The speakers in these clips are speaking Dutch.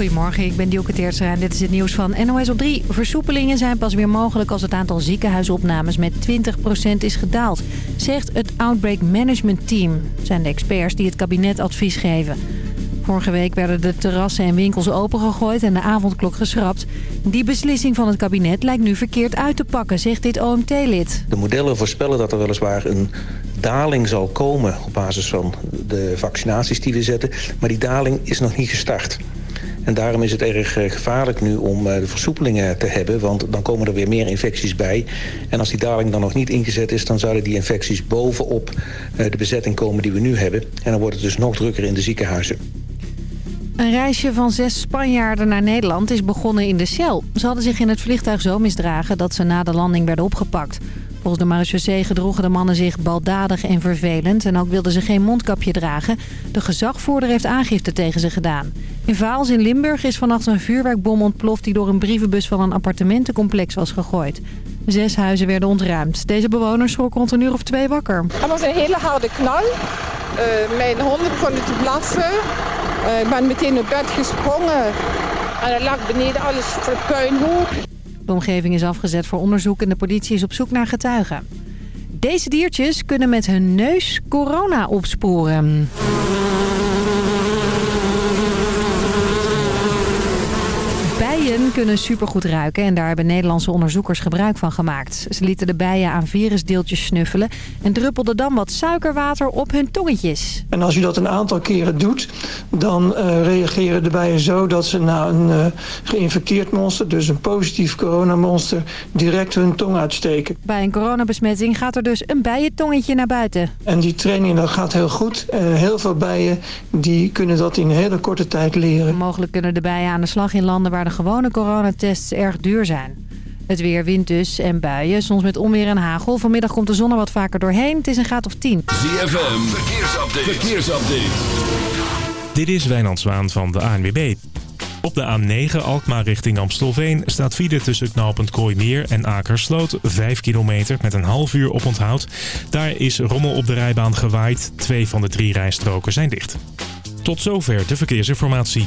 Goedemorgen, ik ben Dielke Teertstra en dit is het nieuws van NOS op 3. Versoepelingen zijn pas weer mogelijk als het aantal ziekenhuisopnames met 20% is gedaald, zegt het Outbreak Management Team. Dat zijn de experts die het kabinet advies geven. Vorige week werden de terrassen en winkels opengegooid en de avondklok geschrapt. Die beslissing van het kabinet lijkt nu verkeerd uit te pakken, zegt dit OMT-lid. De modellen voorspellen dat er weliswaar een daling zal komen op basis van de vaccinaties die we zetten. Maar die daling is nog niet gestart. En daarom is het erg eh, gevaarlijk nu om eh, de versoepelingen te hebben... want dan komen er weer meer infecties bij. En als die daling dan nog niet ingezet is... dan zouden die infecties bovenop eh, de bezetting komen die we nu hebben. En dan wordt het dus nog drukker in de ziekenhuizen. Een reisje van zes Spanjaarden naar Nederland is begonnen in de Shell. Ze hadden zich in het vliegtuig zo misdragen dat ze na de landing werden opgepakt. Volgens de marechaussee gedroegen de mannen zich baldadig en vervelend... en ook wilden ze geen mondkapje dragen. De gezagvoerder heeft aangifte tegen ze gedaan. In Vaals in Limburg is vannacht een vuurwerkbom ontploft... die door een brievenbus van een appartementencomplex was gegooid. Zes huizen werden ontruimd. Deze bewoners schrokken rond een uur of twee wakker. Het was een hele harde knal. Uh, mijn honden begonnen te blaffen. Uh, ik ben meteen op bed gesprongen. En er lag beneden alles voor puinhoop. De omgeving is afgezet voor onderzoek en de politie is op zoek naar getuigen. Deze diertjes kunnen met hun neus corona opsporen. Bijen kunnen supergoed ruiken en daar hebben Nederlandse onderzoekers gebruik van gemaakt. Ze lieten de bijen aan virusdeeltjes snuffelen en druppelden dan wat suikerwater op hun tongetjes. En als je dat een aantal keren doet, dan uh, reageren de bijen zo dat ze na een uh, geïnfecteerd monster, dus een positief coronamonster, direct hun tong uitsteken. Bij een coronabesmetting gaat er dus een bijentongetje naar buiten. En die training dat gaat heel goed. Uh, heel veel bijen die kunnen dat in een hele korte tijd leren. Mogelijk kunnen de bijen aan de slag in landen waar de gewone coronatests erg duur zijn. Het weer, wind dus en buien, soms met onweer en hagel. Vanmiddag komt de zon er wat vaker doorheen. Het is een graad of 10. ZFM, verkeersupdate. verkeersupdate. Dit is Wijnand Zwaan van de ANWB. Op de A9 Alkmaar richting Amstelveen staat file tussen knooppunt Kooimeer en Akersloot. 5 kilometer met een half uur op onthoud. Daar is rommel op de rijbaan gewaaid. Twee van de drie rijstroken zijn dicht. Tot zover de verkeersinformatie.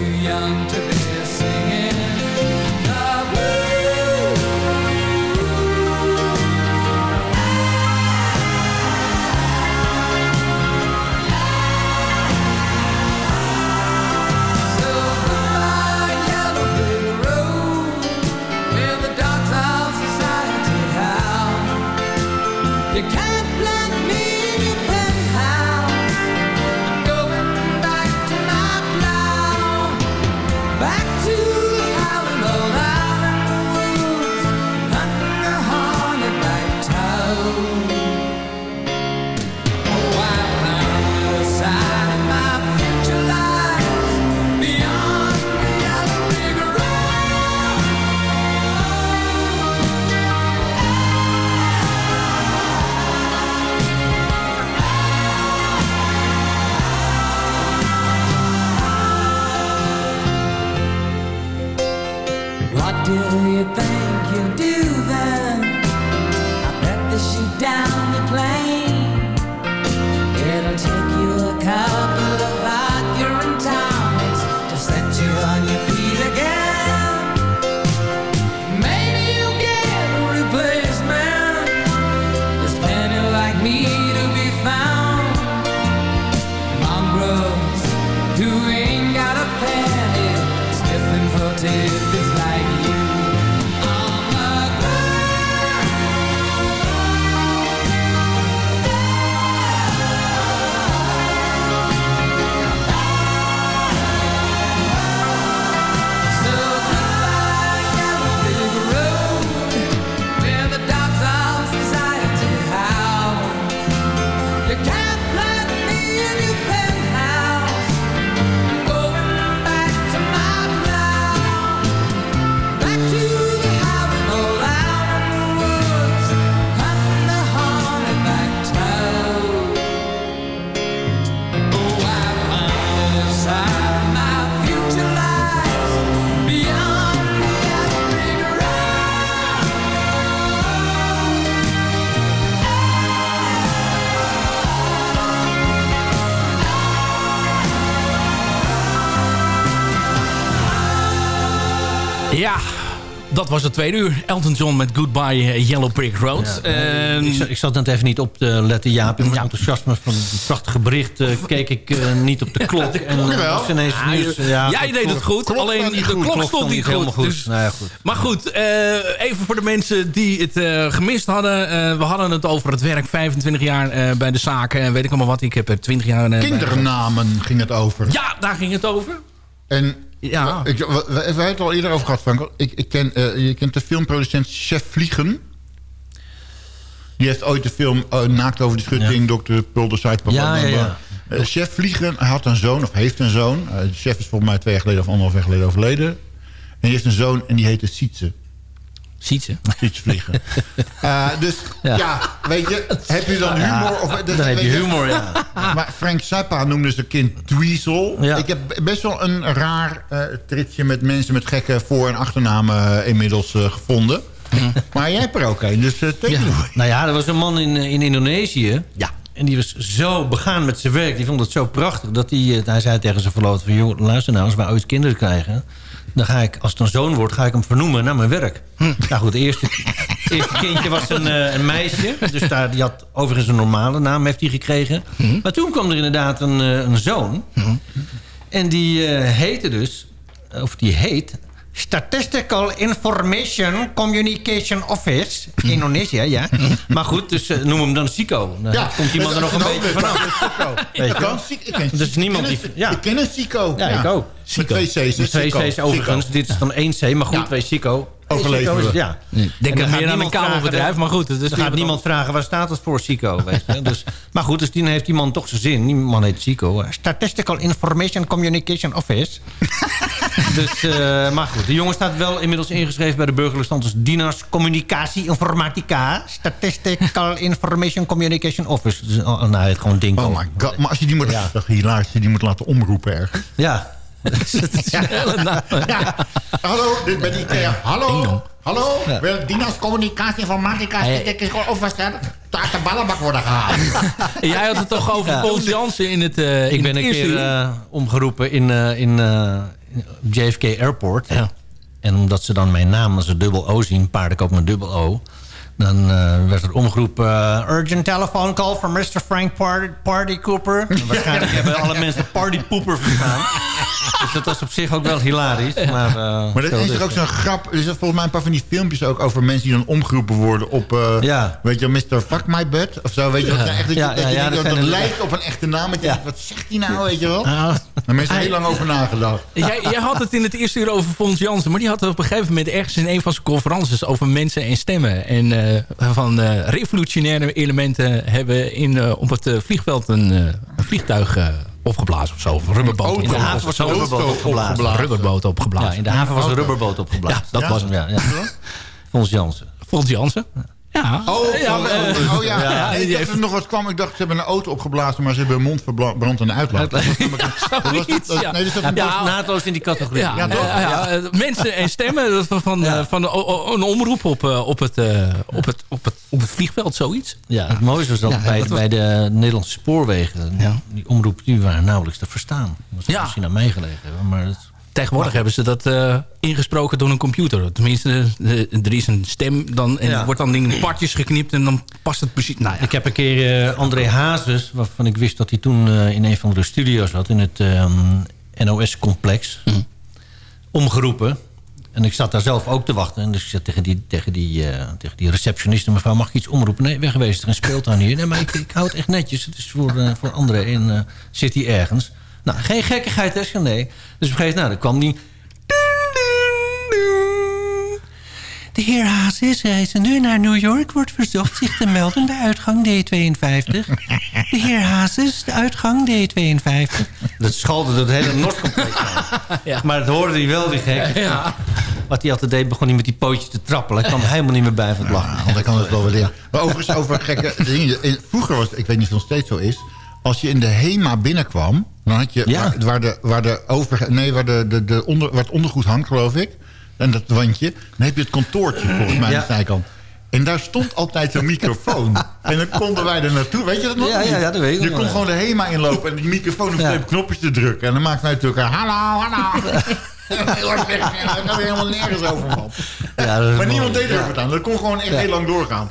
Too young was het tweede uur. Elton John met Goodbye eh, Yellow Brick Road. Ehm, ik, zat- ik zat net even niet op te letten, Jaap. In mijn enthousiasme van het prachtige bericht... eh, keek ik eh, niet op de klok. En eh, Jawel. was ineens Ah, nieuws. Ja, jij de deed het klok- goed, klok alleen de goed. klok stond niet helemaal goed, goed. dus- Nou ja, goed. Maar goed, eh, even voor de mensen die het eh, gemist hadden. Eh, we hadden het over het werk 25 jaar eh, bij de zaken. En weet ik allemaal wat. Ik heb er 20 jaar... eh, bij- Kindernamen ging het over. Ja, daar ging het over. En Ja. ik, we, we- we hebben het al eerder over gehad, Frank. Ik, ik ken, eh, je kent de filmproducent Chef Vliegen. Die heeft ooit de film eh, Naakt over de schutting, Dr. Pulder. Ja, ja, ja. Eh, chef Vliegen had een zoon, of heeft een zoon. De chef is volgens mij twee jaar geleden of anderhalf jaar geleden overleden. En die heeft een zoon en die heette Sietse. Sietse? Sietse Vliegen. Eh, dus ja. weet je, heb je dan Ja, humor? Of, dan heb je humor, ja. Maar Frank Zappa noemde zijn kind Dweezil. Ja. Ik heb best wel een raar eh tritje met mensen met gekke voor- en achternamen eh, inmiddels gevonden. Maar jij hebt er ook een, dus uh, it away. Nou ja, er was een man in, in Indonesië. Ja. En die was zo begaan met zijn werk. Die vond het zo prachtig. Dat hij, hij zei tegen zijn verloofde van... joh, luister nou, als wij ooit kinderen krijgen... dan ga ik, als het een zoon wordt, ga ik hem vernoemen naar mijn werk. Nou goed, het eerste, het eerste kindje was een, eh, een meisje. Dus daar, die had overigens een normale naam heeft hij gekregen. Maar toen kwam er inderdaad een, eh, een zoon. En die eh, heette dus... Of die heet... Statistical Information Communication Office. Indonesië, ja. Maar goed, dus eh, noem hem dan Sico. Dan Ja, komt iemand er nog een beetje vanaf. Ik. Ik ken Dus niemand die... Ja. Ik ken een Sico. Ja, ik ook. Met twee C's. Met twee. C's overigens. Dit is dan één C, maar goed, twee Sico. Overleven we. Ja. Denk En er meer aan een kabelbedrijf, vragen- maar goed. Gaat niemand vragen, waar staat het voor je? Dus, maar goed, dus die heeft die man toch zijn zin. Die man heet Sico. Statistical Information Communication Office. dus, eh, maar goed, de jongen staat wel inmiddels ingeschreven bij de burgerlijke stand. Dus Dinas Communicatie Informatica. Statistical Information Communication Office. Dus, oh, nou, het gewoon ding. Oh my god. Maar als je die moet, als je die moet laten omroepen ergens. Ja. Ja. Hallo, dit ben Ikea. Hallo, hallo. Wil Dinas Communicatie Informatica ik gewoon overstellen. Uit de ballenbak worden gehaald. En jij had het toch over Ja. Paul Jansen in het eh, Ik in ben het een keer eh, omgeroepen in, eh, in eh, JFK Airport. En omdat ze dan mijn naam als een dubbel O zien, paardenkoop met dubbel O... dan eh, werd er omgeroepen... eh, urgent telephone call from Mr. Frank Party, Party Cooper. En waarschijnlijk hebben alle mensen Party Pooper verstaan. Dus dat was op zich ook wel hilarisch. Maar, eh, Maar dat is dus. toch ook zo'n grap. Er is volgens mij een paar van die filmpjes ook over mensen die dan omgeroepen worden op... eh, Ja. Weet je, Mr. Fuck My Bed of zo. Weet je, dat, echt, dat, je- Ja, dat, ja, je ja, denkt dat dat, zijn dat lijkt op een echte naam. Je denkt, wat zegt hij nou, weet je wel? Nou, Daar mensen heel lang over nagedacht. Jij, jij had het in het eerste uur over Fons Jansen. Maar die had het op een gegeven moment ergens in een van zijn conferences... over mensen en stemmen. En eh, van eh, revolutionaire elementen hebben in, eh, op het eh, vliegveld een, eh, een vliegtuig eh, opgeblazen of zo. Of een rubberboot. Auto. In de opgeblazen. haven was een rubberboot opgeblazen. opgeblazen. Rubberboot opgeblazen. Ja, in de haven was een rubberboot opgeblazen. Ja, dat was hem. Ja, ja. Fons Jansen. Fons Jansen. Ja. Oh, ja, van- eh, oh ja. ja, Nee, ik dacht er nog wat kwam. Ik dacht, ze hebben een auto opgeblazen, maar ze hebben hun mond verbrand en de uitlaat. Dat was namelijk een- dat was- ja. Nee, dus dat Ja, was- Naadloos in die categorie. Ja, Ja, toch? eh, ja, mensen en stemmen dat van, van, eh, van o- o- een omroep op, eh, op, het, op, het, op, het, op het vliegveld, zoiets. Ja, het mooiste was dat Ja, bij, dat was- bij de Nederlandse spoorwegen... Ja. die omroepen die waren nauwelijks te verstaan. Dat Ja. misschien aan mij gelegen hebben, maar... Dat, Tegenwoordig hebben ze dat eh, ingesproken door een computer. Tenminste, er is een stem dan, en Ja. er wordt dan in partjes geknipt en dan past het precies. Nou ja, Ik heb een keer eh, André Hazes, waarvan ik wist dat hij toen eh, in een van de studio's zat... in het NOS-complex, omgeroepen. En ik zat daar zelf ook te wachten. En dus ik zei tegen die, tegen die, tegen die receptioniste... mevrouw, mag ik iets omroepen? Nee, weggewezen. Er is een speeltuin hier. Nee, maar ik, ik hou het echt netjes. Het is voor, voor André en zit hij ergens. Nou, geen gekkigheid, hè? Nee. Dus op een gegeven moment, nou, dan kwam die... De heer Hazes reizen nu naar New York. Wordt verzocht zich te melden de uitgang D52. De heer Hazes, de uitgang D52. Dat schalde door het hele Noordcomplex Ja. Maar het hoorde hij wel, die gek. Ja. Wat hij altijd deed, begon hij met die pootjes te trappelen. Hij kwam helemaal niet meer bij van het lachen. Ja, want ik kan het wel waarderen. Maar overigens over gekke dingen. In- Vroeger was het, ik weet niet of het nog steeds zo is... als je in de HEMA binnenkwam... dan had je, Ja. waar, waar, de, waar, de over, nee, waar, de, de, de onder, waar het ondergoed hangt, geloof ik... en dat wandje, dan heb je het kantoortje volgens mij Ja. aan de zijkant. En daar stond altijd zo'n microfoon. en dan konden wij er naartoe. Weet je dat nog Ja, niet? ja, ja, dat weet ik Je kon gewoon de HEMA inlopen... en die microfoon op Ja. twee knopjes te drukken. En dan maakten wij tegen elkaar... Hallo, hallo. Heel hard weg. Daar gaan we helemaal nergens over, man. Ja, dat is maar mooi. niemand deed er Ja. wat aan. Dat kon gewoon echt heel lang doorgaan.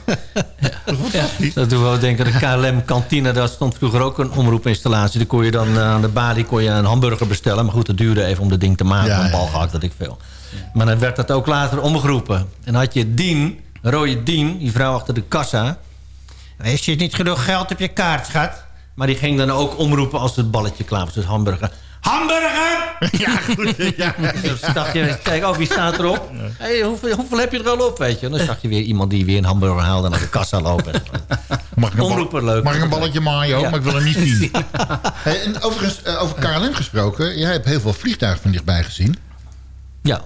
Dat doen we ook denken. De KLM kantine, daar stond vroeger ook een omroepinstallatie. Daar kon je dan eh, aan de balie kon je een hamburger bestellen. Maar goed, dat duurde even om dat ding te maken. Een ja, bal gehakt, dat ik veel. Maar dan werd dat ook later omgeroepen. En dan had je Dien, rode Dien, die vrouw achter de kassa. Als je niet genoeg geld op je kaart, schat. Maar die ging dan ook omroepen als het balletje klaar was. Dus hamburger. Hamburger! Ja, goed. Ja, Dus dacht je, kijk, oh, wie staat erop? Hey, hoeveel, hoeveel heb je er al op, weet je? En dan zag je weer iemand die weer een hamburger haalde... en naar de kassa lopen. Mag ik een, Omroepen, bal- leuk. mag ik een balletje mayo? Ja. Maar ik wil hem niet zien. Hey, en overigens, eh, over KLM gesproken. Jij hebt heel veel vliegtuigen van dichtbij gezien. Ja.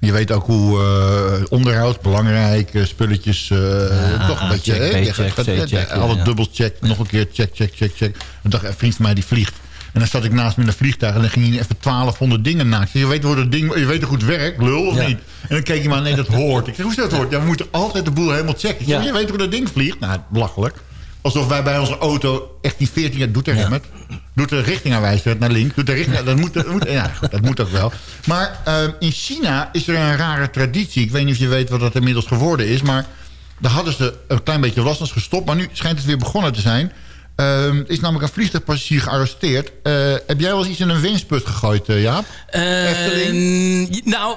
Je weet ook hoe eh, onderhoud, belangrijk, eh, spulletjes, eh, toch een beetje... check, eh, check, Alles ja. dubbel check, nog een keer check, check, check, check. En dacht een vriend van mij die vliegt. En dan zat ik naast me in een vliegtuig en dan ging hij even 1200 dingen na. Ik zei, je weet hoe dat ding, je weet hoe goed werkt, lul of Ja. niet? En dan keek hij maar, nee, dat hoort. Ik zei, hoe is dat hoort? Ja, we moeten altijd de boel helemaal checken. Ik zei, Ja. Je weet hoe dat ding vliegt? Nou, belachelijk. Alsof wij bij onze auto echt die 14 jaar doet er het. Doet de richtingaanwijzer naar links. Doet de richting, dat, moet, dat, moet, ja, dat moet ook wel. Maar eh, in China is er een rare traditie. Ik weet niet of je weet wat dat inmiddels geworden is. Maar daar hadden ze een klein beetje last van gestopt. Maar nu schijnt het weer begonnen te zijn. Eh, er is namelijk een vliegtuigpassagier gearresteerd. Eh, heb jij wel eens iets in een winstput gegooid, eh, Jaap? Eh, nou,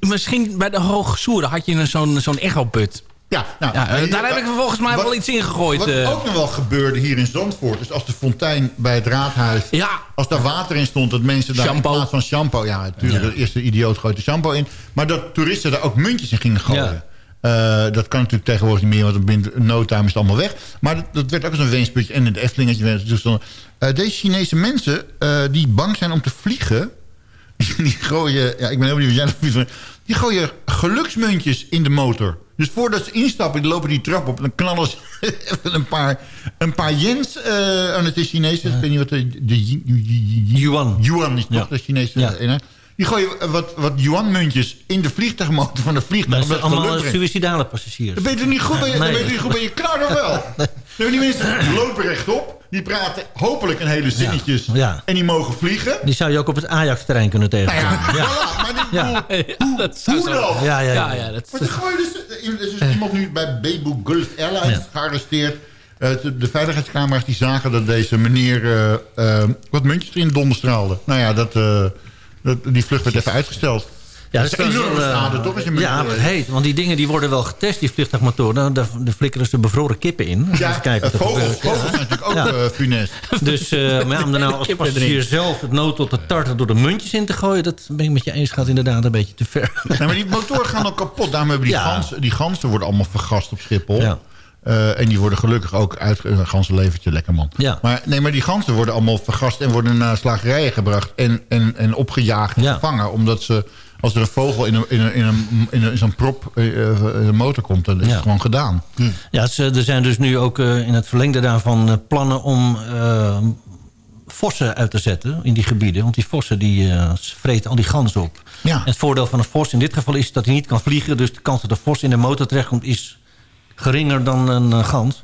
misschien bij de Hoogsoeren had je een zo'n zo'n echoput. Ja, nou, Ja, eh, daar heb ik volgens mij wat- wel iets in gegooid. Wat ook nog wel gebeurde hier in Zandvoort... is als de fontein bij het raadhuis... Ja. als daar water in stond... dat mensen daar Shampoo. in plaats van shampoo... ja, natuurlijk, de eerste idioot gooit de shampoo in... maar dat toeristen daar ook muntjes in gingen gooien. Eh, dat kan natuurlijk tegenwoordig niet meer... want binnen no time is het allemaal weg. Maar dat, dat werd ook als een winstputje... en in het Eftelingetje werd dus dan... Eh, deze Chinese mensen eh, die bang zijn om te vliegen... die gooien... Ja, ik ben heel benieuwd jij Die gooien geluksmuntjes in de motor. Dus voordat ze instappen, die lopen die trap op... en dan knallen ze even een paar, een paar yens eh aan het is Chinees. Ik weet niet wat de... de Yuan. Yuan is toch Ja. de Chinese Ja. Die gooien wat, wat yuan-muntjes in de vliegtuigmotor van de vliegtuig. Dat zijn allemaal suïcidale passagiers. Dan ben je niet goed bij je, dan Nee. ben je er niet goed bij je knar of wel? Nee, die mensen lopen rechtop. Die praten hopelijk een hele zinnetjes. Ja. En die mogen vliegen. Die zou je ook op het Ajax-terrein kunnen Nou tegenkomen. ja, maar die, Ja. hoe, dat zou hoe zo- dan? Ja, ja, ja. Dat, Maar ze gooien dus, er is dus iemand nu bij Bebu Gulf Airlines Ja. gearresteerd. Eh, de, de veiligheidscamera's die zagen dat deze meneer eh, eh, wat muntjes erin donderstraalde. Nou ja, dat, eh, dat, die vlucht werd even uitgesteld. Ja, dat is een enorme wel, eh, schade, toch? Je ja, het heet. Want die dingen die worden wel getest, die vliegtuigmotoren. Daar, daar flikkeren ze bevroren kippen in. Ja, kijken eh, vogels, vogels zijn natuurlijk ook Ja. eh, funest. Dus eh, maar ja, om er nou als passagier erin. zelf het nood tot de tarten door de muntjes in te gooien... dat ben ik met je eens, gaat inderdaad een beetje te ver. Nee, maar die motoren gaan ook kapot. Daarom hebben die, Ja. ganzen, die ganzen worden allemaal vergast op Schiphol. Ja. Eh, en die worden gelukkig ook uit... Uh, ganzenlevertje, lekker man. Ja. Maar, nee, maar die ganzen worden allemaal vergast... en worden naar slagerijen gebracht... en, en, en opgejaagd en Ja. gevangen. Omdat ze... Als er een vogel in, een, in, een, in, een, in, een- in zo'n prop in een motor komt... dan is Ja. het gewoon gedaan. Ja, ze- er zijn dus nu ook eh, in het verlengde daarvan plannen om eh, vossen uit te zetten in die gebieden. Want die vossen die eh, vreten al die ganzen op. Ja. En het voordeel van een vos in dit geval is dat hij niet kan vliegen. Dus de kans dat de vos in de motor terechtkomt is geringer dan een eh, gans.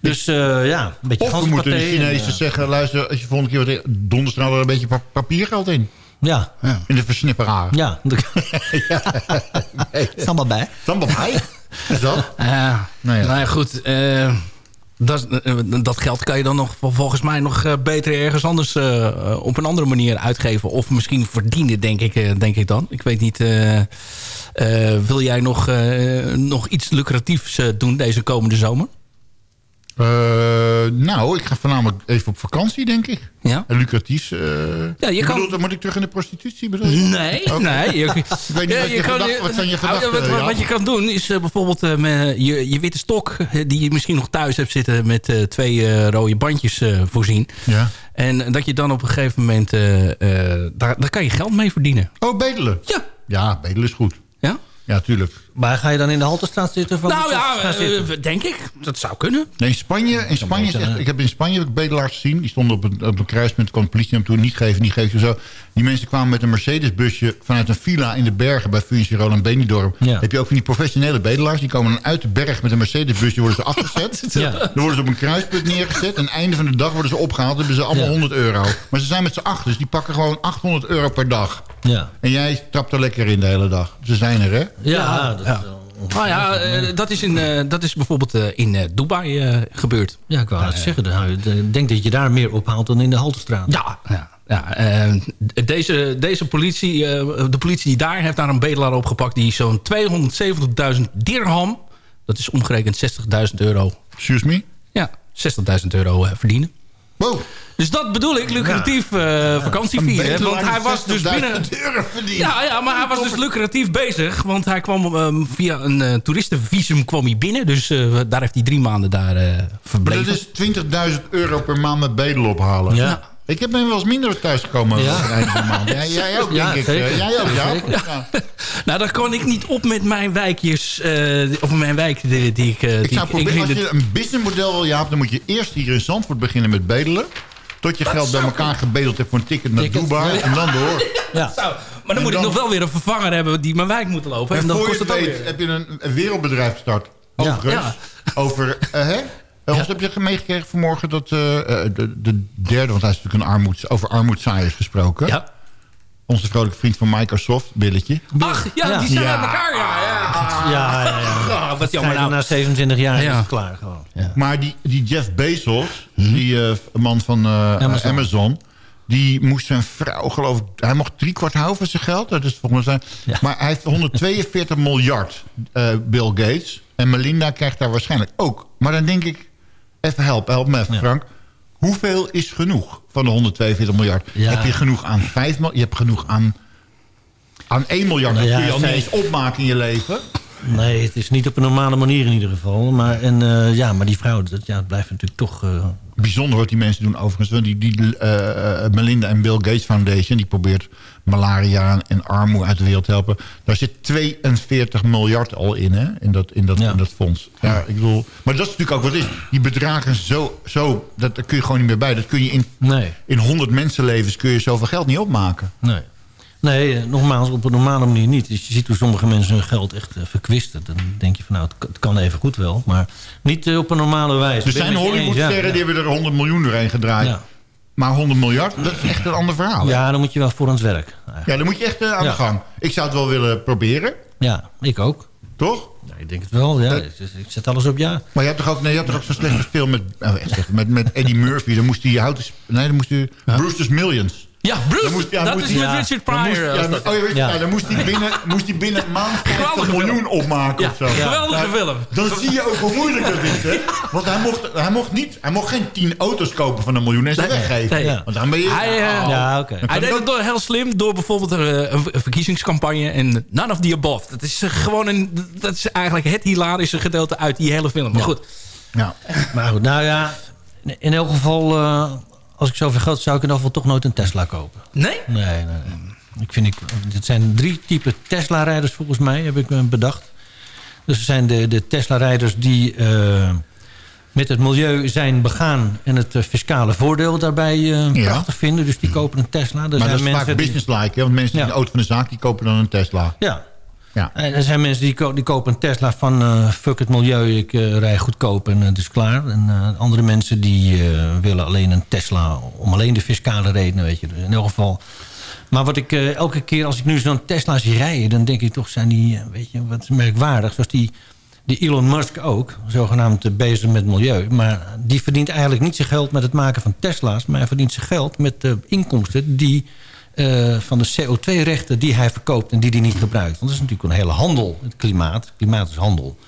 Dus eh, ja, een beetje Of we moeten de en, eh, zeggen... luister, als je volgende keer wat donderstraal er een beetje pa- papiergeld in. Ja, In de versnipperaar. ja. Nee, is allemaal bij. dan bij. Is dat? Ja, Nou ja. nou ja, goed. eh, dat, dat geld kan je dan nog vol- volgens mij nog beter ergens anders op een andere manier uitgeven. Of misschien verdienen, denk ik, eh, denk ik dan. Ik weet niet. Eh, wil jij nog, eh, nog iets lucratiefs eh, doen deze komende zomer? Nou, ik ga voornamelijk even op vakantie, denk ik. Ja? Lucratief. eh Ja, je kan- moet ik terug in de prostitutie, bedoel? Nee, nee. Je, Ik weet niet Ja, wat je kan- gedacht- wat zijn je gedachten, wat, wat- Jaap? wat je kan doen is bijvoorbeeld met je, je witte stok... die je misschien nog thuis hebt zitten... met twee rode bandjes voorzien. Ja. En dat je dan op een gegeven moment... daar, daar kan je geld mee verdienen. Oh, bedelen. Ja. Ja, bedelen is goed. Ja? Tuurlijk. Maar ga je dan in de Halterstraat zitten? Van Nou ja, gaan zitten? eh, denk ik. Dat zou kunnen. Nee, in Spanje, in Spanje is echt, ik heb in Spanje heb ik bedelaars gezien. Die stonden op een, op een kruispunt, kwam de politie hem toe. Niet geven, niet geven, zo. Die mensen kwamen met een Mercedesbusje vanuit een villa in de bergen... bij Fuensirol en Benidorm. Ja. Heb je ook van die professionele bedelaars. Die komen dan uit de berg met een Mercedesbusje, worden ze afgezet. Ja. Dan worden ze op een kruispunt neergezet. En einde van de dag worden ze opgehaald. Dan hebben ze allemaal Ja. 100 euro. Maar ze zijn met z'n acht, dus die pakken gewoon 800 euro per dag. Ja. En jij trapt er lekker in de hele dag. Ze zijn er, hè? Ja, dat wel Nou ja, eh, dat, is in, eh, dat is bijvoorbeeld eh, in eh, Dubai eh, gebeurd. Ja, ik wou net zeggen. Ik denk dat je daar meer ophaalt dan in de Halterstraat. Ja, ja, ja eh, deze, deze politie, eh, de politie die daar heeft daar een bedelaar opgepakt... die zo'n 270.000 dirham, dat is omgerekend 60.000 euro... Excuse me? Ja, 60.000 euro verdienen. Wow. Dus dat bedoel ik, lucratief eh, vakantie vieren. Want hij was dus 60.000 binnen... Ja, ja, maar hij was dus lucratief bezig. Want hij kwam ehm, via een eh, toeristenvisum kwam hij binnen. Dus eh, daar heeft hij drie maanden daar verbleven. dat is 20.000 euro per maand met bedel ophalen. Ja. Ik heb ben wel eens minder thuisgekomen Ja. Ja, jij ook, Ja, denk ik. zeker. Eh, Jij ook, ja. Zeker. ja. Nou, daar kon ik niet op met mijn wijkjes. eh, of mijn wijk die, die ik... eh, Ik die zou proberen, als je een businessmodel wil, Jaap, dan moet je eerst hier in Zandvoort beginnen met bedelen. Tot je geld bij elkaar gebedeld hebt voor een ticket naar Ticket, Dubai. ja. En dan door. Ja. Maar dan moet dan- ik nog wel weer een vervanger hebben die mijn wijk moet lopen. En, En dan voor kost je het het ook weet weer. heb je een, wereldbedrijf gestart. Ja. Overigens. Over, eh, hè? Eh, Hans, heb je meegekregen vanmorgen dat eh, eh, de, de derde, want hij is natuurlijk een armoed, over armoedzaaiers gesproken. Ja. Onze vrolijke vriend van Microsoft, Billetje. Ach, ja, die zijn Ja. uit elkaar. Ja, ja. Ja, ja, ja. Ah, wat jammer nou. Na 27 jaar Ja. is het klaar gewoon. Maar die, die Jeff Bezos, die eh, man van eh, Amazon. Amazon. die moest zijn vrouw, geloof ik... Hij mocht drie kwart houden van zijn geld. Dat is volgens mij zijn. Ja. Maar hij heeft 142 miljard, eh, Bill Gates. En Melinda krijgt daar waarschijnlijk ook. Maar dan denk ik... Even help, help me even, Ja. Frank. Hoeveel is genoeg van de 142 miljard? Ja. Heb je genoeg aan 5 miljard? Je hebt genoeg aan, aan 1 miljard. Nou dat kun je al niet eens opmaken in je leven. Nee, het is niet op een normale manier in ieder geval. Maar, en, eh, ja, maar die vrouw, dat, ja, het blijft natuurlijk toch... eh, bijzonder wat die mensen doen overigens. Die, die eh, Melinda en Bill Gates Foundation... die probeert malaria en armoede uit de wereld te helpen. Daar zit 42 miljard al in, hè? In dat, in dat, Ja. in dat fonds. Ja, ik bedoel... Maar dat is natuurlijk ook wat het is. Die bedragen zo... zo dat, daar kun je gewoon niet meer bij. Dat kun je in, nee, in 100 mensenlevens... kun je zoveel geld niet opmaken. nee. Nee, eh, nogmaals, op een normale manier niet. Dus je ziet hoe sommige mensen hun geld echt eh, verkwisten. Dan denk je van, nou, het, kan- even goed wel. Maar niet eh, op een normale wijze. Er zijn Hollywoodsterren ja. die hebben er 100 miljoen doorheen gedraaid. Ja. Maar 100 miljard, dat is echt een ander verhaal. hè? Ja, dan moet je wel voor aan het werk. eigenlijk. ja dan moet je echt aan de gang. Ik zou het wel willen proberen, Ja, ik ook. toch? Ja, ik denk het wel, ja. Ik, zet alles op ja. Maar je had toch ook, nee, je had toch ook zo'n slechte film met, echt slecht, met, met Eddie Murphy. Dan moest hij houten... Nee, dan moest hij... Brewster's Millions. Ja, Bruce, Dan moest- ja, dat moest is hij- met ja, Richard Dan moest, Pryor. ja, oh, ja, dan moest hij binnen, moest hij binnen een maand 50 Geweldige miljoen opmaken Ja, of zo. geweldige Nou, film. Dan zie je ook hoe moeilijk dat is, hè? Want hij mocht, hij mocht, niet, hij mocht geen 10 auto's kopen van een miljoen en ze Nee, weggeven. nee. Want dan ben je... Hij, eh, Oh. Ja, oké. Hij deed het door, heel slim door bijvoorbeeld een, eh, een, verkiezingscampagne en none of the above. Dat is eh, gewoon een, dat is eigenlijk het hilarische gedeelte uit die hele film. Maar goed, Ja. Maar goed, nou ja, in elk geval, eh, als ik zoveel geld zou ik in geval toch nooit een Tesla kopen. nee? Nee, nee, nee. Ik vind, ik, dit zijn drie typen Tesla-rijders volgens mij, heb ik me bedacht. Dus er zijn de, de Tesla-rijders die eh, met het milieu zijn begaan... en het eh, fiscale voordeel daarbij eh, Ja. prachtig vinden. Dus die kopen een Tesla. Er Maar zijn dat is mensen vaak business-like? Want mensen die Ja. een auto van de zaak, die kopen dan een Tesla. Ja. Ja. En er zijn mensen die, die kopen een Tesla van... eh, fuck het milieu, ik eh, rij goedkoop en het is klaar. En eh, andere mensen die eh, willen alleen een Tesla... om alleen de fiscale redenen, weet je. Dus in elk geval... Maar wat ik eh, elke keer als ik nu zo'n Tesla zie rijden... dan denk ik toch, zijn die, eh, weet je, wat merkwaardig. Zoals die, die Elon Musk ook, zogenaamd eh, bezig met milieu. Maar die verdient eigenlijk niet zijn geld met het maken van Tesla's... maar hij verdient zijn geld met de inkomsten die eh, van de CO2-rechten die hij verkoopt en die hij niet gebruikt. Want dat is natuurlijk een hele handel, het klimaat. Klimaat is handel.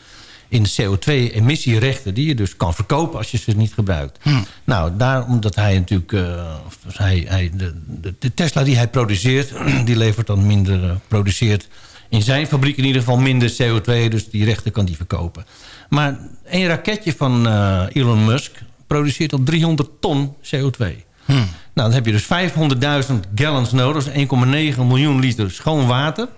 In de CO2-emissierechten die je dus kan verkopen als je ze niet gebruikt. Nou, daarom omdat hij natuurlijk... eh, hij, hij, de, de, de Tesla die hij produceert, die levert dan minder... eh, produceert in zijn fabriek in ieder geval minder CO2... dus die rechten kan die verkopen. Maar één raketje van Elon Musk produceert al 300 ton CO2. Nou, dan heb je dus 500.000 gallons nodig. dus 1,9 miljoen liter schoon water.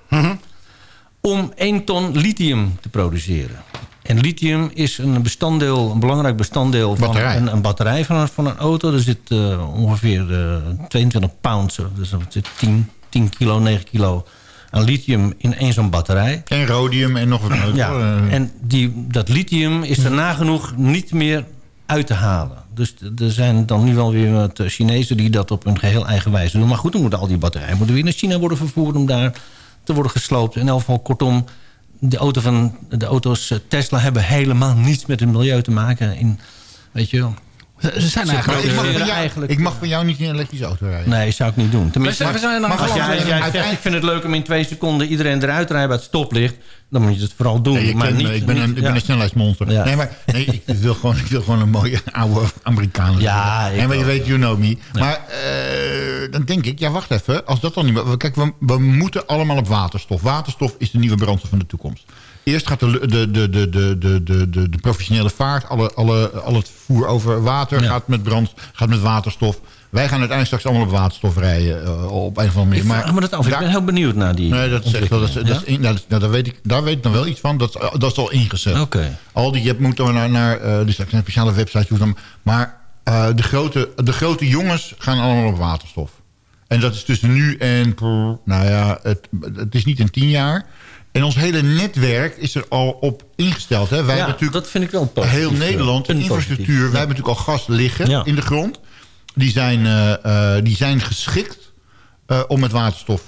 om 1 ton lithium te produceren. En lithium is een bestanddeel, een belangrijk bestanddeel van Batterij. Een, een batterij van een, van een auto. Er zit eh, ongeveer eh, 22 pounds, eh, dus er zit 10, 10 kilo, 9 kilo aan lithium in één zo'n batterij. En rhodium en nog wat. Ja, eh, en die, dat lithium is er nagenoeg niet meer uit te halen. Dus er zijn dan nu wel weer wat eh, Chinezen die dat op hun geheel eigen wijze doen. Maar goed, dan moeten al die batterijen moeten weer naar China worden vervoerd... om daar te worden gesloopt. In elk geval, kortom, de, auto van, de auto's eh, Tesla hebben helemaal niets met het milieu te maken. In, weet je wel. Ze zijn eigenlijk... ik, mag eh, van jou, eigenlijk- ik mag van jou niet in een elektrische auto rijden. Nee, zou ik niet doen. Tenminste, We zijn- we als jij, eh, jij zegt, ik vind het leuk om in twee seconden iedereen eruit te rijden bij het stoplicht... dan moet je het vooral doen. Nee, ik, maar ken niet, ik ben, een, ik ben een snelheidsmonster. Ja. Nee, maar nee, ik, wil gewoon, ik wil gewoon een mooie oude Amerikaan. Ja, ik En maar je weet, you know me. Maar eh, dan denk ik, ja, wacht even. Als dat dan niet. Kijk, we, we moeten allemaal op waterstof. Waterstof is de nieuwe brandstof van de toekomst. Eerst gaat de, de, de, de, de, de, de, de professionele vaart, alle, alle, al het voer over water gaat, met brand, gaat met waterstof. Wij gaan uiteindelijk straks allemaal op waterstof rijden eh, op een of andere manier. Maar, maar dat af, ik ben heel benieuwd naar die Nee, dat dat, nou, daar, weet ik, daar weet ik dan wel iets van, dat, dat is al ingezet. Oké. Al die, je moet dan naar, naar uh, een speciale website, hoeft dan, maar eh, de, grote, de grote jongens gaan allemaal op waterstof. En dat is tussen nu en, nou ja, het, het is niet in tien jaar, en ons hele netwerk is er al op ingesteld. Hè. Wij Ja, hebben natuurlijk dat vind ik wel positief. heel Nederland, de infrastructuur. positief, Wij ja. hebben natuurlijk al gas liggen Ja. in de grond. Die zijn, eh, eh, die zijn geschikt eh, om met waterstof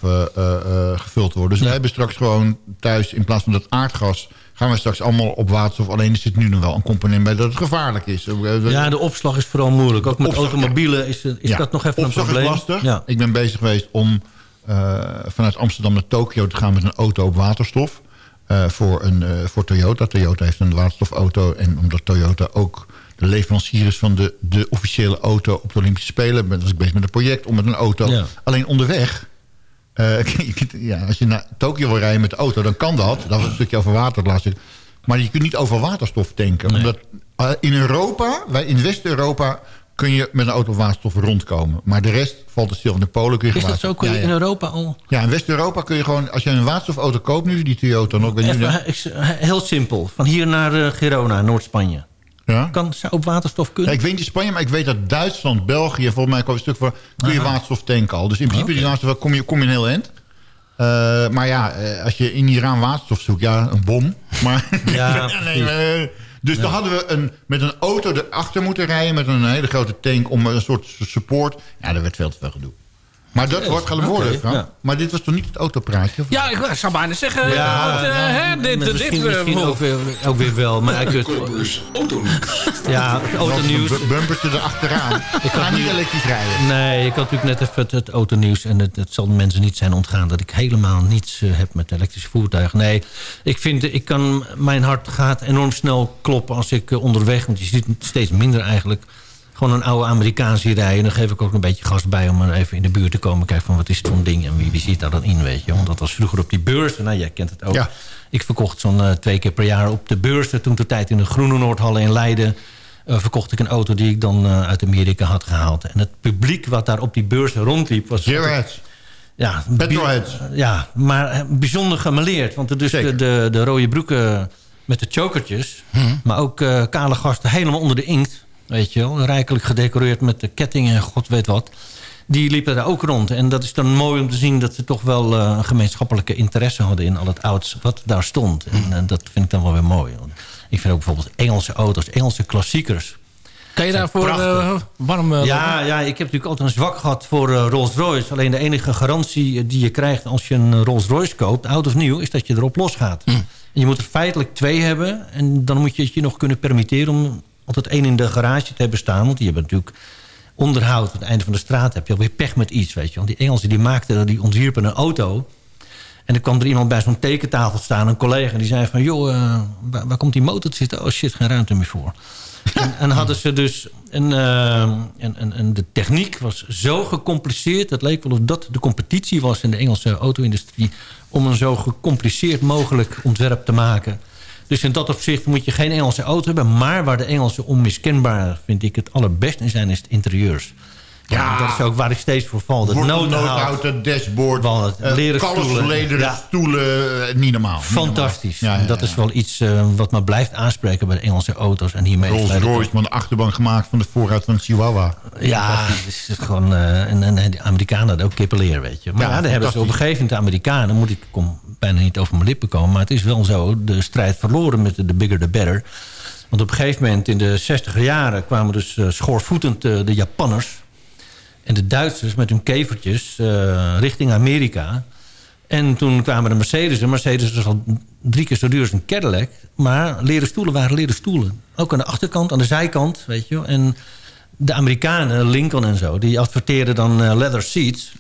gevuld te worden. Dus wij hebben straks gewoon thuis, in plaats van dat aardgas... gaan we straks allemaal op waterstof. Alleen er zit nu nog wel een component bij dat het gevaarlijk is. Ja, de opslag is vooral moeilijk. Ook met Opslag, automobielen is, is dat nog even Opslag een probleem. is lastig. Ja. Ik ben bezig geweest om vanuit Amsterdam naar Tokio te gaan met een auto op waterstof. eh, voor, een, eh, voor Toyota. Toyota heeft een waterstofauto. En omdat Toyota ook de leverancier is van de, de officiële auto op de Olympische Spelen... ben was ik bezig met een project om met een auto. Ja. Alleen onderweg... eh, ja, als je naar Tokio wil rijden met de auto, dan kan dat. Dat was een stukje over water laatste. Maar je kunt niet over waterstof tanken. Omdat eh, in Europa, wij in West-Europa... kun je met een auto op waterstof rondkomen. Maar de rest valt er stil. In de Polen kun je Is dat zo? Kun je Ja, ja. in Europa al... Ja, in West-Europa kun je gewoon... Als je een waterstofauto koopt nu, die Toyota nog... Even, hoe- eh, ik- heel simpel. Van hier naar eh, Girona, Noord-Spanje. ja? Kan zou op waterstof Ja, kunnen? ik weet niet in Spanje, maar ik weet dat Duitsland, België... volgens mij kwam een stuk voor... kun je waterstof tanken al. Dus in principe kom je, kom je een heel eind. Eh, maar ja, eh, als je in Iran waterstof zoekt... ja, een bom. Maar, Ja, nee, eh, dus dan hadden we een, met een auto erachter moeten rijden... met een hele grote tank om een soort support. Ja, dat werd veel te veel gedoe. Maar dat wordt gaan worden, oké, Frank. ja. Maar dit was toch niet het autopraatje? of- Ja, ik zou bijna zeggen... Ja, want, eh, hè, dit, dit, misschien, dit, eh, misschien ook, weer, ook weer wel. Maar ik het, ja, autonieuws. Bumpertje erachteraan. Ik ga niet elektrisch rijden. Nee, ik had natuurlijk net even het, het autonieuws. En het, het zal de mensen niet zijn ontgaan dat ik helemaal niets eh, heb met elektrische voertuigen. Nee, ik vind, ik kan, mijn hart gaat enorm snel kloppen als ik eh, onderweg... want je ziet het steeds minder eigenlijk... gewoon een oude Amerikaan zie rijden. En dan geef ik ook een beetje gas bij om even in de buurt te komen. Kijken van wat is een ding en wie, wie zit daar dan in, weet je. Want dat was vroeger op die beurs. Nou, jij kent het ook. Ja. Ik verkocht zo'n eh, twee keer per jaar op de beurzen. Toen de tijd in de Groene Noordhalle in Leiden... eh, verkocht ik een auto die ik dan eh, uit Amerika had gehaald. En het publiek wat daar op die beurzen rondliep... was ja, Petrolheads. Ja, maar bijzonder gemaleerd. Want dus de, de, de rode broeken met de chokertjes... maar ook kale gasten helemaal onder de inkt. Weet je wel, rijkelijk gedecoreerd met de kettingen en god weet wat. Die liepen daar ook rond. En dat is dan mooi om te zien dat ze toch wel een gemeenschappelijke interesse hadden... in al het ouds wat daar stond. En eh, dat vind ik dan wel weer mooi. Want Ik vind ook bijvoorbeeld Engelse auto's, Engelse klassiekers... Kan je daarvoor eh, warm... Ja, ja, ik heb natuurlijk altijd een zwak gehad voor Rolls-Royce. Alleen de enige garantie die je krijgt als je een Rolls-Royce koopt, oud of nieuw, is dat je erop losgaat. En je moet er feitelijk twee hebben. En dan moet je het je nog kunnen permitteren om altijd één in de garage te hebben staan. Want die hebben natuurlijk onderhoud. Aan het einde van de straat heb je alweer pech met iets, weet je. Want die Engelsen die maakten, die ontwierpen een auto. En dan kwam er iemand bij zo'n tekentafel staan, een collega, en die zei van... joh, eh, waar, waar komt die motor te zitten? Oh shit, geen ruimte meer voor. En, en hadden ze dus... Een, eh, en, en, en de techniek was zo gecompliceerd... het leek wel of dat de competitie was in de Engelse auto-industrie... om een zo gecompliceerd mogelijk ontwerp te maken. Dus in dat opzicht moet je geen Engelse auto hebben... maar waar de Engelsen onmiskenbaar, vind ik, het allerbest in zijn... is het interieurs. Ja, dat is ook waar ik steeds voor val. Dat Wortelnoothout, noodhout. het dashboard, Wel, eh, leren stoelen. kalfslederen Ja. stoelen, eh, niet normaal. niet Fantastisch. normaal. Ja, Dat is wel iets eh, wat me blijft aanspreken bij de Engelse auto's. En hiermee Rolls Royce, maar de achterbank gemaakt van de voorruit van een Chihuahua. Ja, het is gewoon... eh, en, en de Amerikanen hadden ook kippenleer, weet je. Maar Ja, ja, daar hebben ze op een gegeven moment de Amerikanen... moet ik kom bijna niet over mijn lippen komen... maar het is wel zo, de strijd verloren met de, bigger the better. Want op een gegeven moment in de 60 jaren... kwamen dus eh, schoorvoetend eh, de Japanners... en de Duitsers met hun kevertjes eh, richting Amerika... En toen kwamen de Mercedes. En Mercedes was al drie keer zo duur als een Cadillac. Maar leren stoelen waren leren stoelen. Ook aan de achterkant, aan de zijkant, weet je. En de Amerikanen, Lincoln en zo, die adverteerden dan leather seats.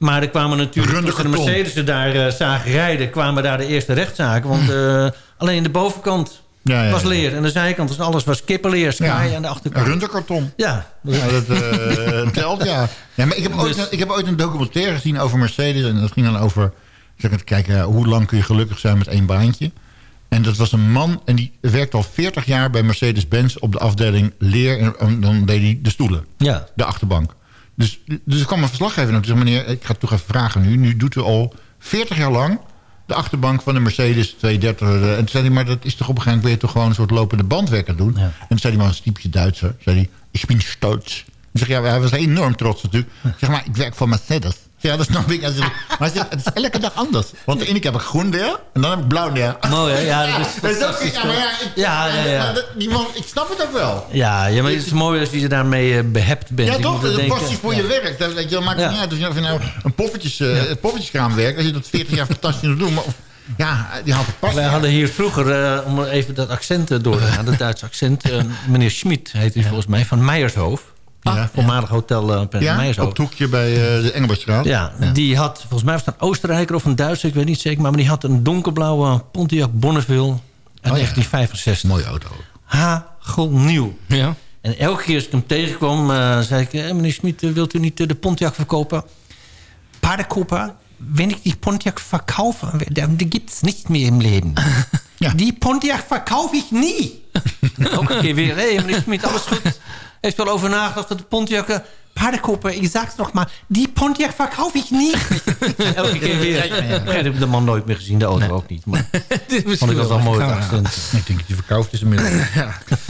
Maar er kwamen natuurlijk, als de. Mercedes er daar eh, zagen rijden... kwamen daar de eerste rechtszaken. Want eh, alleen de bovenkant Ja, ja, was leer. En de zijkant, dus alles was kippenleer, sky aan de achterkant. Runderkarton. Ja. Dat eh, telt, ja. ja maar ik, heb ooit, Dus- een- ik heb ooit een documentaire gezien over Mercedes. En dat ging dan over... Zeg het kijken, hoe lang kun je gelukkig zijn met één baantje. En dat was een man en die werkte al 40 jaar bij Mercedes-Benz... op de afdeling leer en, en dan deed hij de stoelen. Ja. De achterbank. Dus, dus er kwam een verslaggever toe. Zei, meneer, ik ga het toch even vragen nu. Nu doet u al 40 jaar lang de achterbank van de Mercedes 230. eh, En toen zei hij, maar dat is toch op een gegeven moment... je toch gewoon een soort lopende bandwerk aan het doen. En toen zei hij, maar een typje Duitser. Zei hij, ik ben stolz. Ik zeg, ja, hij was enorm trots natuurlijk. Zeg maar, ik werk voor Mercedes. Ja, dat snap ik. Zegt, Maar het is elke dag anders. Want de ene keer heb ik groen neer en dan heb ik blauw neer. Mooi, hè? Ja, dat is dat is ook, fantastisch, ja, maar ja, ik, Ja, ja, ja. die man, ik snap het ook wel. Ja, ja, maar het is mooi als je daarmee eh, behept bent. Ja, toch? Dat is een passie voor ja. je werk. Dat, weet je, dat maakt Ja. niet uit. Of je, of je nou een poffertjes, het poffertjeskraam werkt. Als je dat 40 jaar fantastisch doet. Maar, of, ja, die had het pas. Wij hadden hier vroeger, eh, om even dat accent door te gaan... dat Duitse accent, meneer Schmid heet hij volgens mij, van Meijershoofd. Ja. Voormalig hotel uh, Ja, op het hoekje bij eh, de Engelbertstraat. Ja, die had, volgens mij was het een Oostenrijker of een Duitser, ik weet niet zeker... maar die had een donkerblauwe Pontiac Bonneville uit 1965. Mooie auto. Hagelnieuw. Ja. En elke keer als ik hem tegenkwam, eh, zei ik... eh, meneer Schmid, eh, wilt u niet eh, de Pontiac verkopen? Paardenkoper, wenn ich die Pontiac verkaufe, dann die gibt's nicht mehr im Leben. Die Pontiac verkaufe ich nie. Elke keer weer, hé hey, meneer Schmid, alles goed? Heeft wel over nagedacht dat de Pontiac... eh, Paardenkoper, ik sag's nog maar, die Pontiac verkaufe ik niet. Elke keer weer. Ik heb de man nooit meer gezien, de auto ook niet. Maar vond ik dat wel mooi. het. Ik denk dat die verkauft is inmiddels.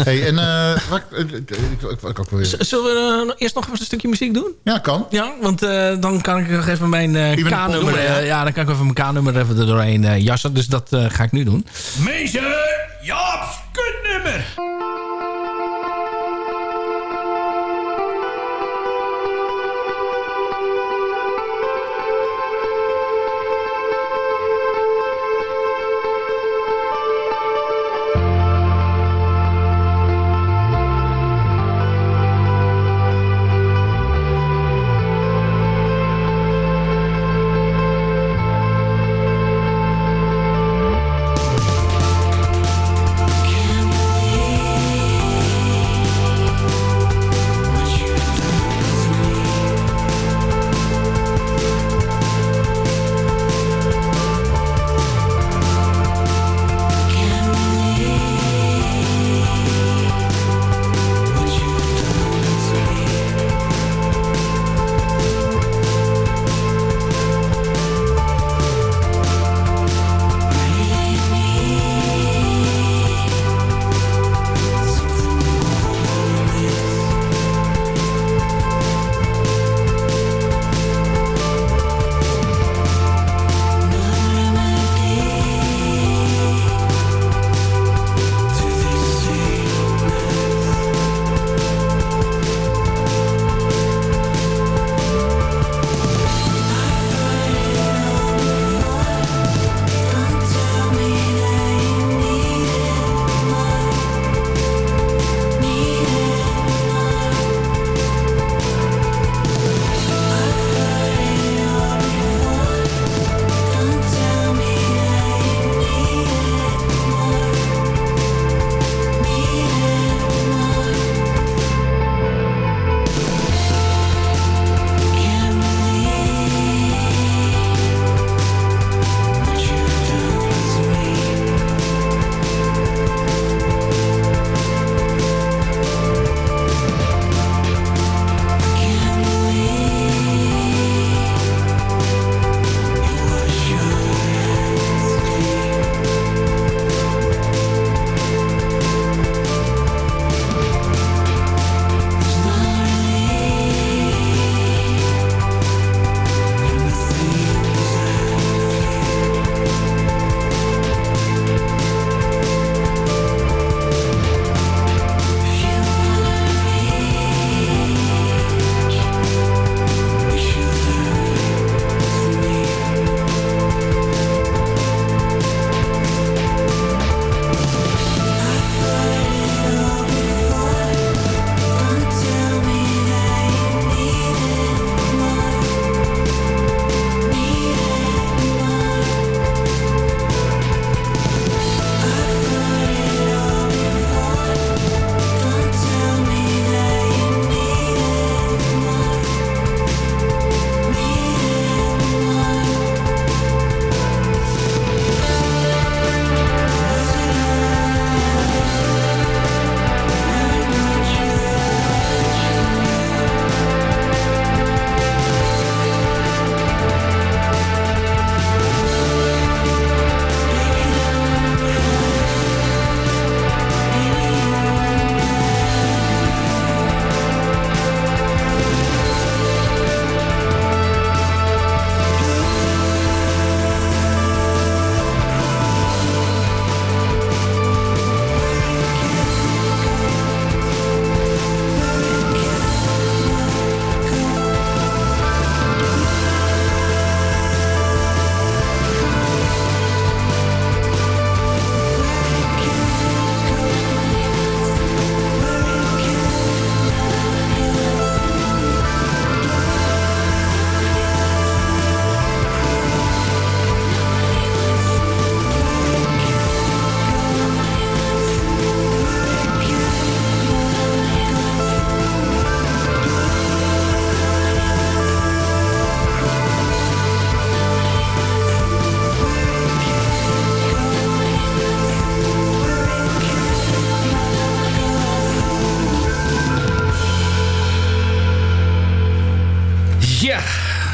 Hey, en eh, wat, ik, ik, ik, ik ook weer... Zullen we eh, eerst nog even een stukje muziek doen? Ja, kan. Ja, want eh, dan kan ik nog even mijn eh, een K-nummer... Eh, ja, dan kan ik even mijn K-nummer even er doorheen eh, jassen. Dus dat eh, ga ik nu doen. Meester Jaap's kutnummer.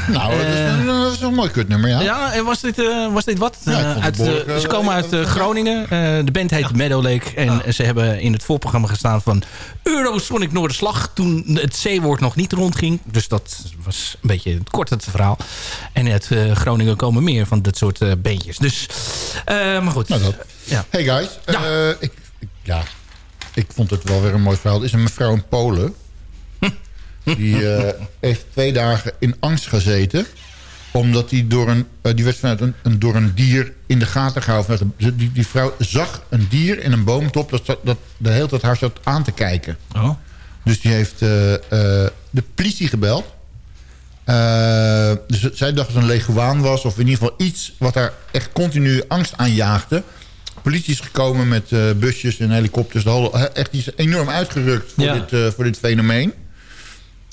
Nou, dat is, Eh, dat is een mooi kutnummer, ja. Ja, en was dit, eh, was dit wat? Ja, Eh, uit, ze komen uit Groningen. De band heet Meadow Lake. En ze hebben in het voorprogramma gestaan van Eurosonic Noorderslag. Toen het C-woord nog niet rondging. Dus dat was een beetje het korte verhaal. En uit Groningen komen meer van dit soort bandjes. Dus, maar goed. Nou, dat. Ja. Hey guys, ik, ik- ja, ik vond het wel weer een mooi verhaal. Er is een mevrouw in Polen. Die eh, heeft twee dagen in angst gezeten. Omdat die, door een, eh, die werd vanuit een, een, door een dier in de gaten gehouden. Die, die vrouw zag een dier in een boomtop dat, dat, de hele tijd haar zat aan te kijken. Oh. Dus die heeft eh, de politie gebeld. Dus zij dacht dat het een leguaan was. Of in ieder geval iets wat haar echt continu angst aanjaagde. Politie is gekomen met busjes en helikopters. De hele, echt, die is enorm uitgerukt voor, Ja. dit, voor dit fenomeen.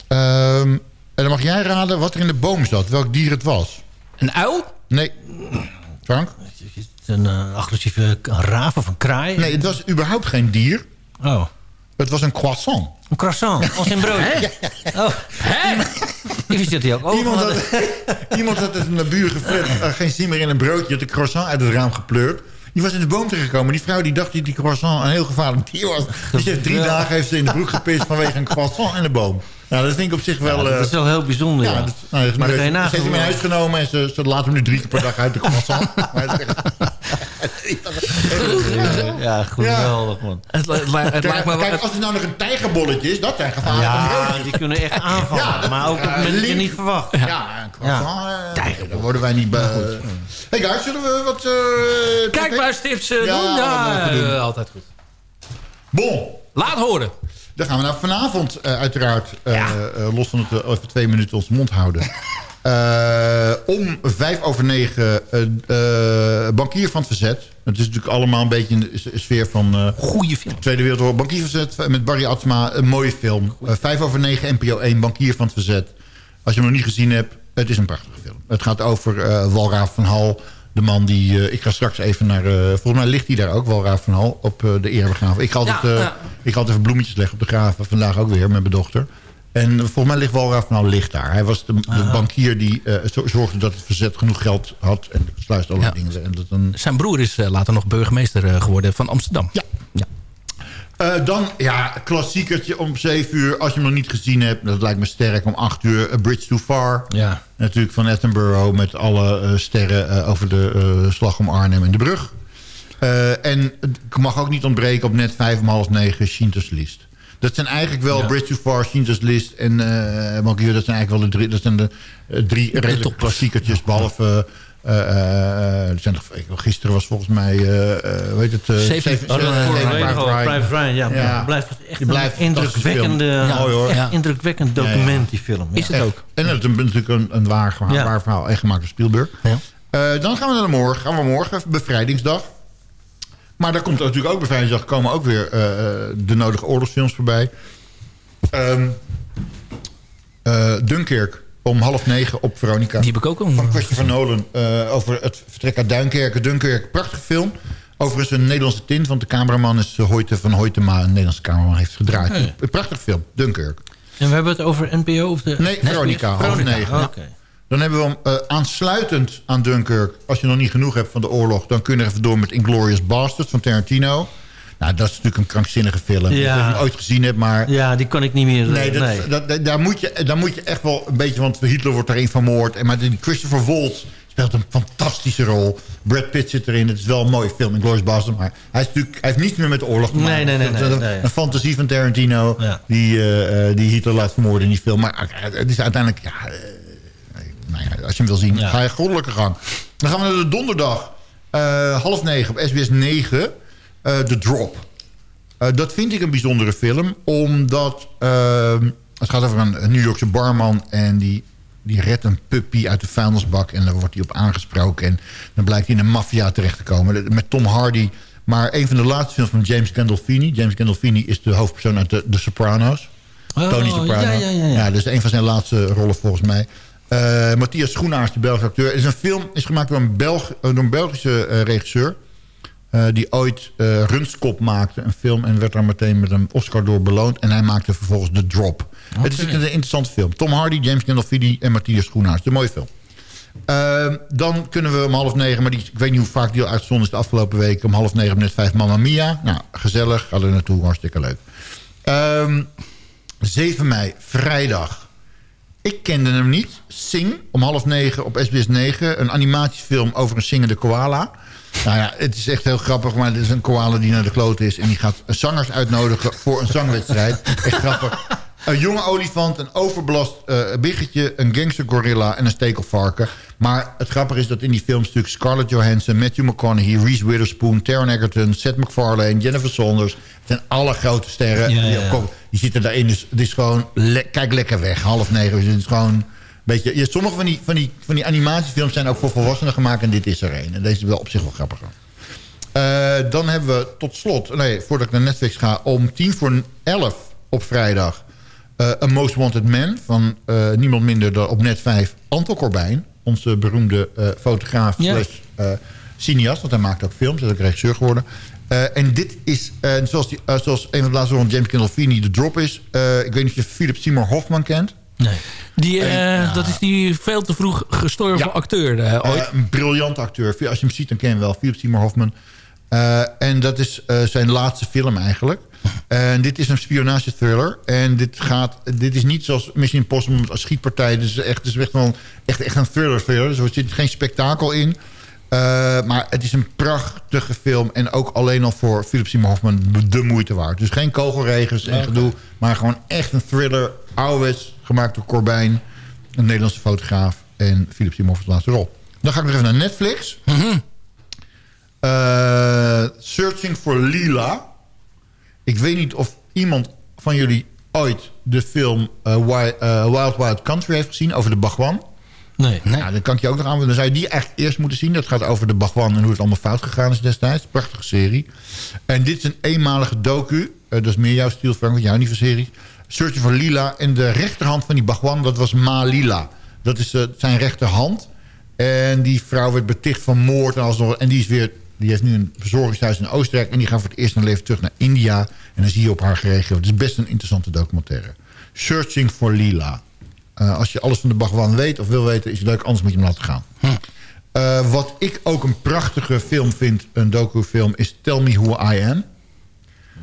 Ehm, en dan mag jij raden wat er in de boom zat. Welk dier het was. Een uil? Nee. Frank? Een eh, agressieve raaf of een kraai? Nee, het was überhaupt geen dier. Oh. Het was een croissant. Een croissant, als in broodje. Oh. Ik wist dat hij ook Iemand had. iemand had het in de buurt geflipt. eh, geen zin meer in een broodje. had de croissant uit het raam gepleurd. Die was in de boom terechtgekomen. Die vrouw die dacht dat die croissant een heel gevaarlijk dier was. Dus heeft drie dagen heeft ze in de broek gepist vanwege een croissant in de boom. Nou, dat vind ik op zich wel... Ja, dat eh, is wel heel bijzonder, ja. dat- nou, Maar ze heeft hem in huis genomen en ze, ze laten hem nu drie keer per dag uit de croissant. Ja, geweldig, man. Het, Kijk, lijkt me wel... kijk, als het nou nog een tijgerbolletje is, dat zijn gevaarlijke Ja, die kunnen echt aanvallen. Ja, dat- maar ook op ja, link- niet verwacht. Ja, een croissant. eh, dan worden wij niet bij... Hey guys, zullen we wat... eh Kijkbuistips eh, Ja, doen? Ja, eh, altijd goed. Bon. Laat horen. Dan gaan we nou vanavond eh, uiteraard, eh, eh, los van het even twee minuten ons mond houden. Om vijf over negen, Bankier van het Verzet. Het is natuurlijk allemaal een beetje in de s- sfeer van... Goeie film. Tweede Wereldoorlog. Bankier van het Verzet met Barry Atma. Een mooie film. Vijf over negen, NPO 1, Bankier van het Verzet. Als je hem nog niet gezien hebt, het is een prachtige film. Het gaat over Walraaf van Hal. De man die... eh, ik ga straks even naar... eh, volgens mij ligt hij daar ook, Walraaf van Hal, op eh, de erebegraven. Ik ga altijd, Ja, ja. ik ga altijd even bloemetjes leggen op de graven. Vandaag ook weer met mijn dochter. En volgens mij ligt Walraaf van Hal ligt daar. Hij was de, de bankier die zo- zorgde dat het verzet genoeg geld had. En sluist alle Ja. dingen. En dat dan... Zijn broer is later nog burgemeester geworden van Amsterdam. Ja. Eh, dan, ja, klassiekertje om 7 uur. Als je hem nog niet gezien hebt, dat lijkt me sterk. Om 8 uur, A Bridge Too Far. Ja. Natuurlijk van Attenborough met alle eh, sterren eh, over de slag om Arnhem en de brug. En ik mag ook niet ontbreken op net 5 om half 9 Schindler's List. Dat zijn eigenlijk wel Ja. Bridge Too Far, Schindler's List en uh. Dat zijn eigenlijk wel de drie, dat zijn de drie redelijke klassieketjes. Behalve, eh, eh, zijn nog, ik- gisteren was volgens mij, eh eh, hoe heet het? eh, Zeven- Oh, nee, Private Ryan. Ja. Ja. Blijft echt Die blijft een indrukwekkende. Ja, Ja. indrukwekkend document, die film. Is het ook. En dat is een- natuurlijk een, een waar, verhaal, Ja. waar verhaal, echt gemaakt door Spielberg. Ja. Eh, dan gaan we naar morgen. Gaan we morgen, bevrijdingsdag. Maar daar komt natuurlijk ook bevrijdingsdag. komen ook weer eh, eh, de nodige oorlogsfilms voorbij. Ehm, eh, Dunkirk om half negen op Veronica. Die heb ik ook al. Van Christopher Nolan eh, over het vertrek uit Duinkerken. Dunkirk, prachtige film. Overigens een Nederlandse tint, want de cameraman is eh, Hoyte van Hoytema. Een Nederlandse cameraman heeft gedraaid. Een prachtige film, Dunkirk. En we hebben het over NPO? Of de... Nee, Veronica, half negen. Oké. Dan hebben we hem eh, aansluitend aan Dunkirk. Als je nog niet genoeg hebt van de oorlog... dan kun je er even door met Inglourious Basterds van Tarantino. Nou, dat is natuurlijk een krankzinnige film. Ik weet niet of je hem ooit gezien hebt, maar... Ja, die kan ik niet meer... Nee, dat, nee. Dat, dat- daar, moet je, daar moet je echt wel een beetje... want Hitler wordt daarin vermoord. En, maar die Christopher Waltz speelt een fantastische rol. Brad Pitt zit erin. Het is wel een mooie film, Inglourious Basterds. Maar hij, is natuurlijk, hij heeft niets meer met de oorlog te maken. Nee, nee, nee, nee, een, nee. een fantasie van Tarantino... Ja. Die, eh, eh, die Hitler laat vermoorden in die film. Maar eh, het is uiteindelijk... Ja, nou ja, als je hem wil zien, Ja. ga je goddelijke gang. Dan gaan we naar de donderdag. half negen op SBS 9. Eh The Drop. Eh, dat vind ik een bijzondere film. Omdat ehm, het gaat over een, New Yorkse barman. En die, die redt een puppy uit de vuilnisbak. En daar wordt hij op aangesproken. En dan blijkt hij in een maffia terecht te komen. Met Tom Hardy. Maar een van de laatste films van James Gandolfini. James Gandolfini is de hoofdpersoon uit de, de Sopranos. Oh, Tony Soprano. ja, ja, ja, ja. dat is een van zijn laatste rollen volgens mij. Eh, Matthias Schoenaars, de Belgische acteur. Het is een film is gemaakt door een, Belg, door een Belgische regisseur. Eh, die ooit uh, Runskop maakte, een film... en werd daar meteen met een Oscar door beloond. En hij maakte vervolgens The Drop. Het is een interessante film. Tom Hardy, James Gandolfini en Matthias Schoenaars. Een mooie film. Uh, dan kunnen we om half negen... maar die, ik weet niet hoe vaak die al uitzonden is de afgelopen week... om half negen, net vijf, Mamma Mia. Nou, gezellig. Ga er naartoe, hartstikke leuk. Um, 7 mei, vrijdag. Ik kende hem niet. Sing, om half negen op SBS 9. Een animatiefilm over een zingende koala. Nou ja, het is echt heel grappig, maar het is een koala die naar de kloot is... en die gaat zangers uitnodigen voor een zangwedstrijd. Echt grappig. Een jonge olifant, een overbelast uh, biggetje, een gangstergorilla en een stekelvarken. Maar het grappige is dat in die films natuurlijk Scarlett Johansson, Matthew McConaughey, Reese Witherspoon, Taron Egerton, Seth MacFarlane, Jennifer Saunders. Het zijn alle grote sterren. Ja, ja, ja. Die, zitten daarin. Dus het is gewoon, le kijk lekker weg. Half negen. Dus het is gewoon beetje... Ja, sommige van die, van, die, van die animatiefilms zijn ook voor volwassenen gemaakt. En dit is er een. En deze is wel op zich wel grappiger. Uh, dan hebben we tot slot... Nee, voordat ik naar Netflix ga. Om tien voor elf op vrijdag... Uh, A Most Wanted Man van uh, niemand minder dan op net 5 Anton Corbijn. Onze beroemde fotograaf Ja. slash uh, cineast. Want hij maakt ook films. Hij is ook regisseur geworden. Uh, en dit is, uh, zoals, die, uh, zoals een van de laatste van James Gandolfini de drop is. Ik weet niet of je Philip Seymour Hoffman kent. Nee. Die, uh, Dat is die veel te vroeg gestorven Ja. acteur uh, ooit. Uh, een briljant acteur. Als je hem ziet, dan ken je hem wel. Philip Seymour Hoffman. Uh, en dat is uh, zijn laatste film eigenlijk. En dit is een spionagethriller. En dit, gaat, dit is niet zoals Mission Impossible met een schietpartij. Dit is echt, dit is echt, wel, echt, echt een thriller thriller. Dus er zit geen spektakel in. Uh, maar het is een prachtige film. En ook alleen al voor Philip Seymour Hoffman de moeite waard. Dus geen kogelregens en gedoe. Maar gewoon echt een thriller. Ouderwets, gemaakt door Corbijn. Een Nederlandse fotograaf. En Philip Seymour Hoffman's laatste rol. Dan ga ik nog even naar Netflix. Uh, Searching for Lila. Ik weet niet of iemand van jullie ooit de film uh, Wild, uh, Wild Wild Country heeft gezien over de Bagwan. Nee. nee. Nou, dan kan ik je ook nog aan. Dan zou je die echt eerst moeten zien. Dat gaat over de Bagwan en hoe het allemaal fout gegaan is destijds. Prachtige serie. En dit is een eenmalige docu. Uh, dat is meer jouw stil, Frank, want jou niet van serie. Searching for Lila. En de rechterhand van die Bagwan, dat was Ma Lila. Dat is uh, zijn rechterhand. En die vrouw werd beticht van moord. En, alsnog, en die is weer die heeft nu een verzorgingshuis in Oostenrijk... en die gaat voor het eerst in haar leven terug naar India. En dan zie je op haar gereageerd. Het is best een interessante documentaire. Searching for Lila. Uh, als je alles van de Bhagwan weet of wil weten... is het leuk, anders moet je hem laten gaan. Hm. Uh, wat ik ook een prachtige film vind, een docufilm... is Tell Me Who I Am.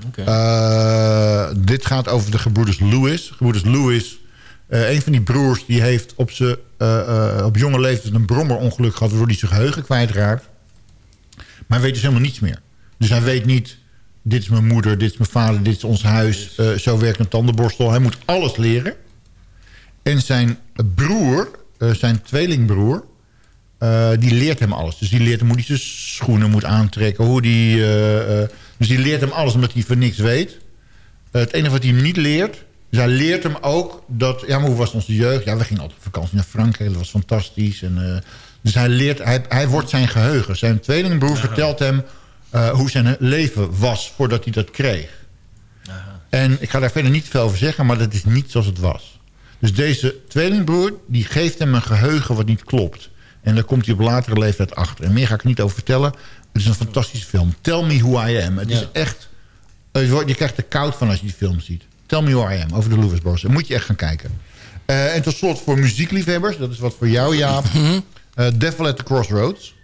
Okay. Uh, dit gaat over de gebroeders Lewis. Gebroeders Lewis... Uh, een van die broers die heeft op, ze, uh, op jonge leeftijd een brommerongeluk gehad... waardoor hij zijn geheugen kwijtraakt. Maar hij weet dus helemaal niets meer. Dus hij weet niet, dit is mijn moeder, dit is mijn vader, dit is ons huis. Uh, zo werkt een tandenborstel. Hij moet alles leren. En zijn broer, uh, zijn tweelingbroer, uh, die leert hem alles. Dus die leert hem hoe hij zijn schoenen moet aantrekken. Hoe die, dus die leert hem alles omdat hij van niks weet. het enige wat hij hem niet leert... Dus hij leert hem ook dat... Ja, maar hoe was onze jeugd? Ja, we gingen altijd op vakantie naar Frankrijk. Dat was fantastisch. En, dus hij, leert, hij, hij wordt zijn geheugen. Zijn tweelingbroer Aha. vertelt hem uh, hoe zijn leven was voordat hij dat kreeg. Aha. En ik ga daar verder niet veel over zeggen, maar dat is niet zoals het was. Dus deze tweelingbroer die geeft hem een geheugen wat niet klopt. En daar komt hij op latere leeftijd achter. En meer ga ik niet over vertellen. Het is een fantastische film. Tell me who I am. Het ja. is echt... Je krijgt er koud van als je die film ziet. Tell me who I am, over de Brothers. Daar moet je echt gaan kijken. Uh, en tot slot voor muziekliefhebbers. Dat is wat voor jou, Jaap. Uh, Devil at the Crossroads.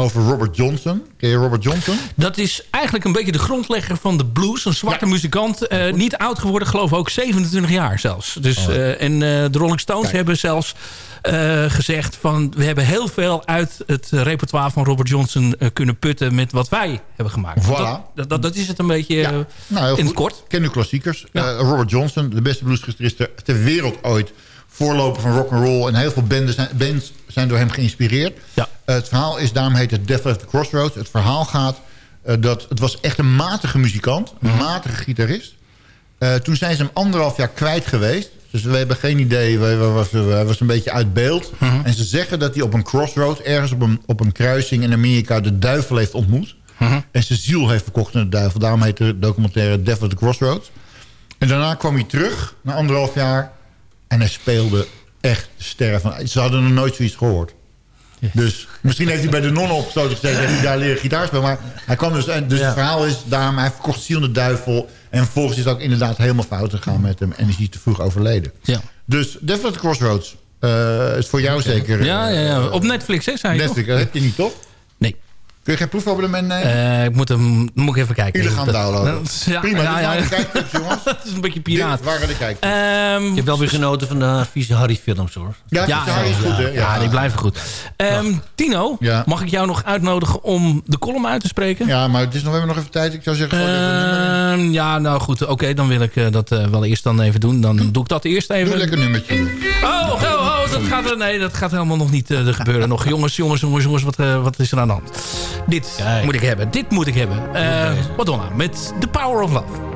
Over Robert Johnson. Ken je Robert Johnson? Dat is eigenlijk een beetje de grondlegger van de blues. Een zwarte ja. muzikant. Uh, niet oud geworden, geloof ik ook 27 jaar zelfs. Dus, oh. uh, en de Rolling Stones Kijk. hebben zelfs gezegd van... we hebben heel veel uit het repertoire van Robert Johnson kunnen putten... met wat wij hebben gemaakt. Voilà. Dat, dat, dat, is het een beetje ja. nou, in het kort. Ken nu klassiekers. Ja. Robert Johnson, de beste bluesgitarist ter wereld ooit voorloper van rock and roll en heel veel bands zijn, bands zijn door hem geïnspireerd. Ja. Uh, het verhaal is, daarom heet het Devil at the Crossroads. Het verhaal gaat uh, dat het was echt een matige muzikant, een mm. matige gitarist. Uh, toen zijn ze hem anderhalf jaar kwijt geweest. Dus we hebben geen idee, hij was, was een beetje uit beeld. -hmm. En ze zeggen dat hij op een crossroad, ergens op een, op een kruising in Amerika, de duivel heeft ontmoet. -hmm. En zijn ziel heeft verkocht aan de duivel. Daarom heet de documentaire Devil at the Crossroads. En daarna kwam hij terug, na anderhalf jaar. En hij speelde echt sterren van... Ze hadden nog nooit zoiets gehoord. Dus misschien heeft hij bij de nonnen opgestoten gezeten... heeft hij daar leren gitaar spelen. Maar hij kwam dus... en Dus het verhaal is daarom... hij verkocht ziel de duivel... en vervolgens is het ook inderdaad helemaal fout gegaan met hem... en is hij te vroeg overleden. Ja. Dus the Crossroads... eh, is voor jou zeker... Ja, ja, ja. Op Netflix, hè, zei Netflix, dat heb je niet, toch? Kun je geen proefabonnement nemen? Eh, ik moet hem moet ik even kijken. Illegaal Dat- downloaden. dat- Ja, Prima, ja, dit ja. kijktips, jongens. dat is een beetje piraat. Dit waren de kijktips. Ehm, Je hebt wel weer genoten van de vieze Harry films, hoor. Ja, ja, ja, is goed, hè? Ja, die blijven goed. Ehm, Tino, Ja. mag ik jou nog uitnodigen om de column uit te spreken? Ja, maar het is nog, we hebben nog even tijd. Ik zou zeggen... gewoon. Ehm, ja, nou goed. Oké, dan wil ik eh, dat eh, wel eerst dan even doen. Dan doe ik dat eerst even. Doe een lekker nummertje. Oh, oh, oh, dat gaat, nee, dat gaat helemaal nog niet eh, gebeuren. nog. Jongens, jongens, jongens, jongens, wat, eh, wat is er aan de hand? Dit Kijk. moet ik hebben. Dit moet ik hebben. Eh. Madonna met The Power of Love.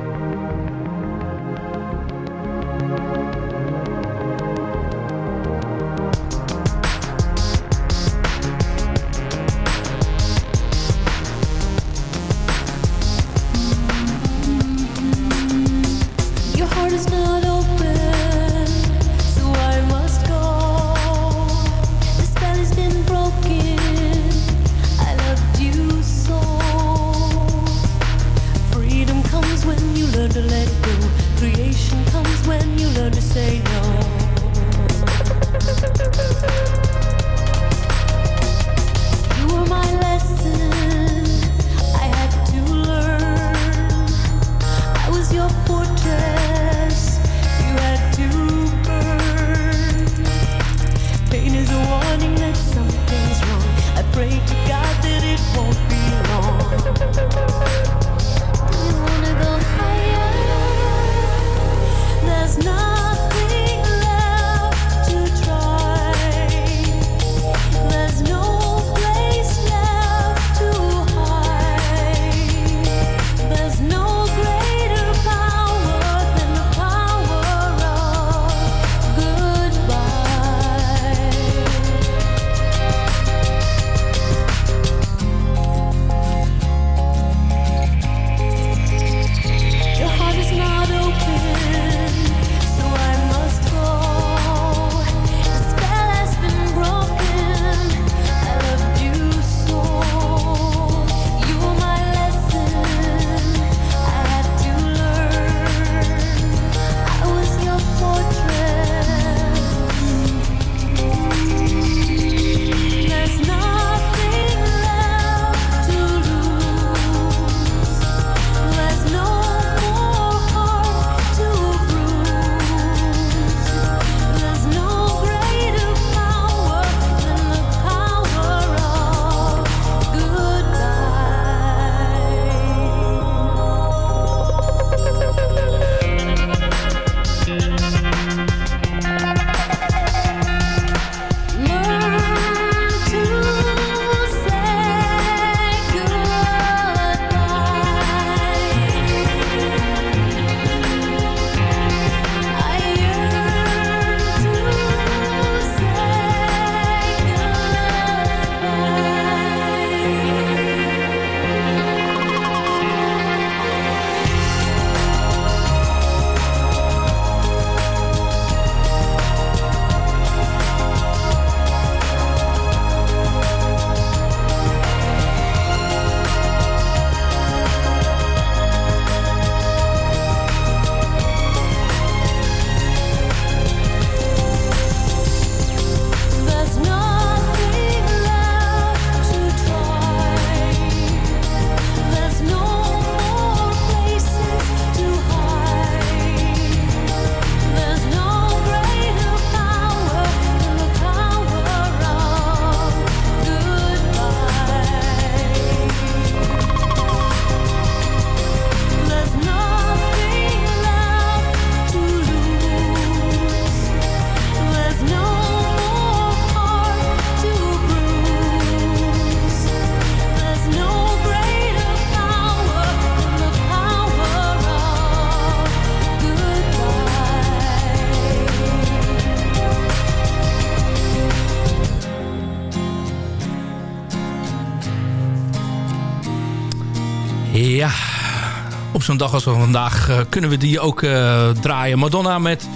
Zo'n dag als van vandaag eh, kunnen we die ook eh, draaien. Madonna met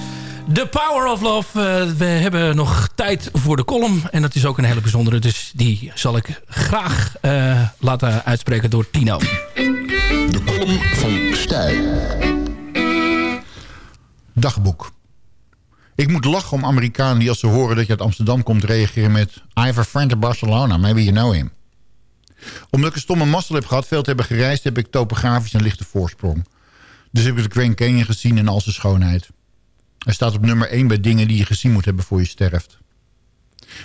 The Power of Love. Eh, we hebben nog tijd voor de column. En dat is ook een hele bijzondere. Dus die zal ik graag laten uitspreken door Tino. De column van Stijl. Dagboek. Ik moet lachen om Amerikanen die als ze horen dat je uit Amsterdam komt reageren met... I have a friend in Barcelona, maybe you know him. Omdat ik een stomme mazzel heb gehad, veel te hebben gereisd... heb ik topografisch een lichte voorsprong. Dus heb ik de Grand Canyon gezien in al zijn schoonheid. Hij staat op nummer 1 bij dingen die je gezien moet hebben voor je sterft.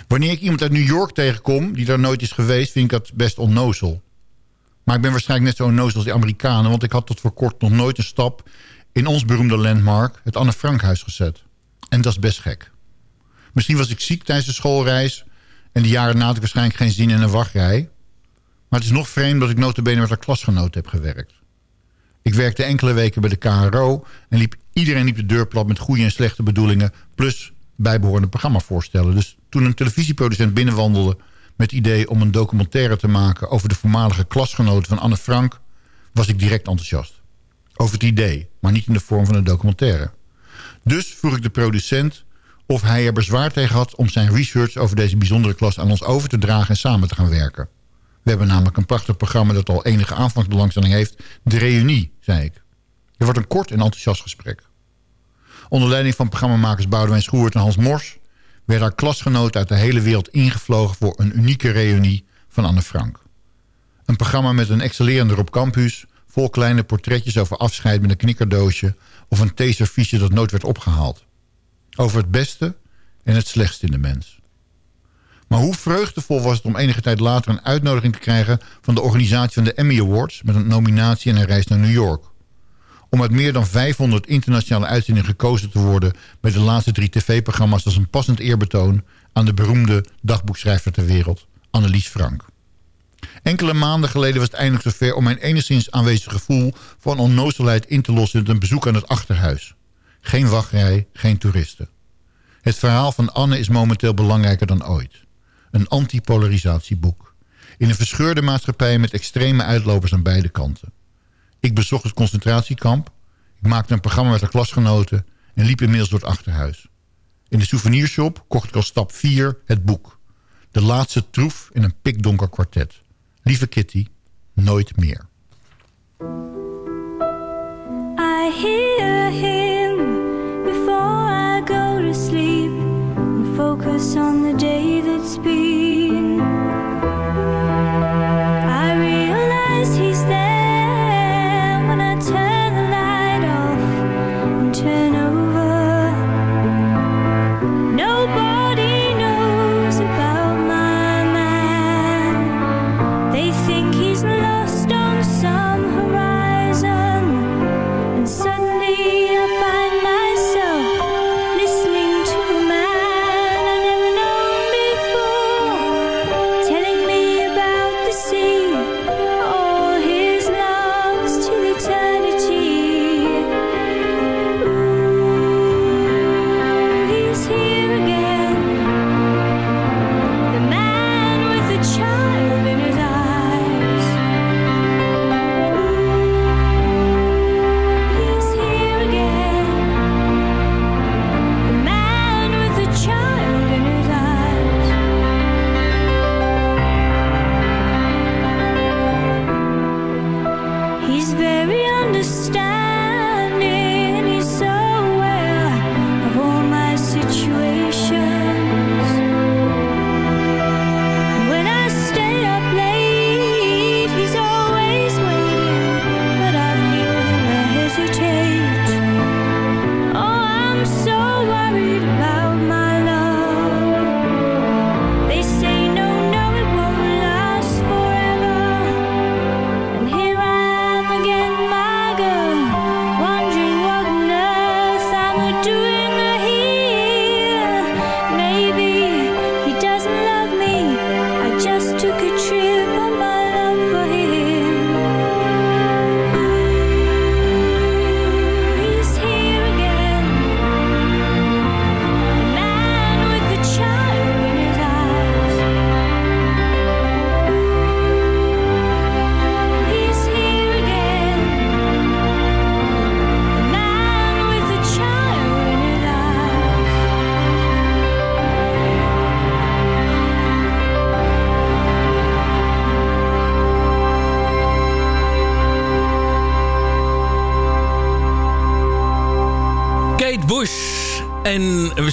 Wanneer ik iemand uit New York tegenkom die daar nooit is geweest... vind ik dat best onnozel. Maar ik ben waarschijnlijk net zo onnozel als die Amerikanen... want ik had tot voor kort nog nooit een stap in ons beroemde landmark... het Anne Frankhuis gezet. En dat is best gek. Misschien was ik ziek tijdens de schoolreis... en die jaren na had ik waarschijnlijk geen zin in een wachtrij. Maar het is nog vreemd dat ik notabene met haar klasgenoot heb gewerkt. Ik werkte enkele weken bij de KRO... en liep, iedereen liep de deur plat met goede en slechte bedoelingen... plus bijbehorende programmavoorstellen. Dus toen een televisieproducent binnenwandelde... met het idee om een documentaire te maken... over de voormalige klasgenoten van Anne Frank... was ik direct enthousiast. Over het idee, maar niet in de vorm van een documentaire. Dus vroeg ik de producent of hij er bezwaar tegen had... om zijn research over deze bijzondere klas aan ons over te dragen... en samen te gaan werken. We hebben namelijk een prachtig programma dat al enige aanvangsbelangstelling heeft. De Reunie, zei ik. Er wordt een kort en enthousiast gesprek. Onder leiding van programmamakers Boudewijn Schoert en Hans Mors... werden haar klasgenoten uit de hele wereld ingevlogen... voor een unieke reunie van Anne Frank. Een programma met een excellerende Rob Campus... vol kleine portretjes over afscheid met een knikkerdoosje... of een theeserviesje dat nooit werd opgehaald. Over het beste en het slechtste in de mens. Maar hoe vreugdevol was het om enige tijd later een uitnodiging te krijgen... van de organisatie van de Emmy Awards... met een nominatie en een reis naar New York. Om uit meer dan 500 internationale uitzendingen gekozen te worden... met de laatste drie tv-programma's als een passend eerbetoon... aan de beroemde dagboekschrijver ter wereld, Annelies Frank. Enkele maanden geleden was het eindelijk zover om mijn enigszins aanwezig gevoel... van onnozelheid in te lossen met een bezoek aan het achterhuis. Geen wachtrij, geen toeristen. Het verhaal van Anne is momenteel belangrijker dan ooit een antipolarisatieboek. In een verscheurde maatschappij met extreme uitlopers aan beide kanten. Ik bezocht het concentratiekamp. Ik maakte een programma met de klasgenoten en liep inmiddels door het achterhuis. In de souvenirshop kocht ik als stap 4 het boek. De laatste troef in een pikdonker kwartet. Lieve Kitty, nooit meer. I hear him before I go to sleep focus on the day that's been.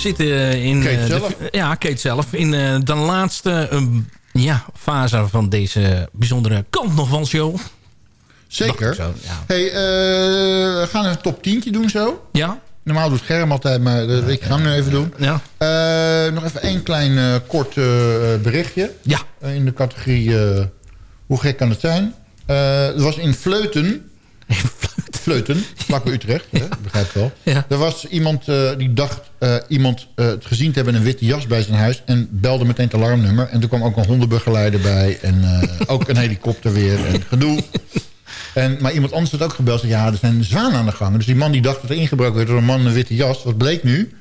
Zitten in... Kate eh, de- ja, Kate zelf. In eh, de laatste eh, ja, fase van deze bijzondere kant nog van show. Zeker. Zo, ja. Hey, eh, we gaan een top 10 doen zo. Ja. Normaal doet Germ altijd, maar dat ik ga hem nu even doen. Ja. Eh, nog even één klein eh, kort eh, berichtje. Ja. Eh, in de categorie eh, hoe gek kan het zijn. Eh, er was in Vleuten... Vleuten, vlak bij Utrecht, hè, begrijp wel. Er was iemand eh, die dacht eh, iemand eh, het gezien te hebben in een witte jas bij zijn huis... en belde meteen het alarmnummer. En toen kwam ook een hondenbegeleider bij en ook een helikopter weer en gedoe. En, maar iemand anders had ook gebeld. Zei, ja, er zijn zwanen aan de gang. Dus die man die dacht dat er ingebroken werd door een man in een witte jas. Wat bleek nu?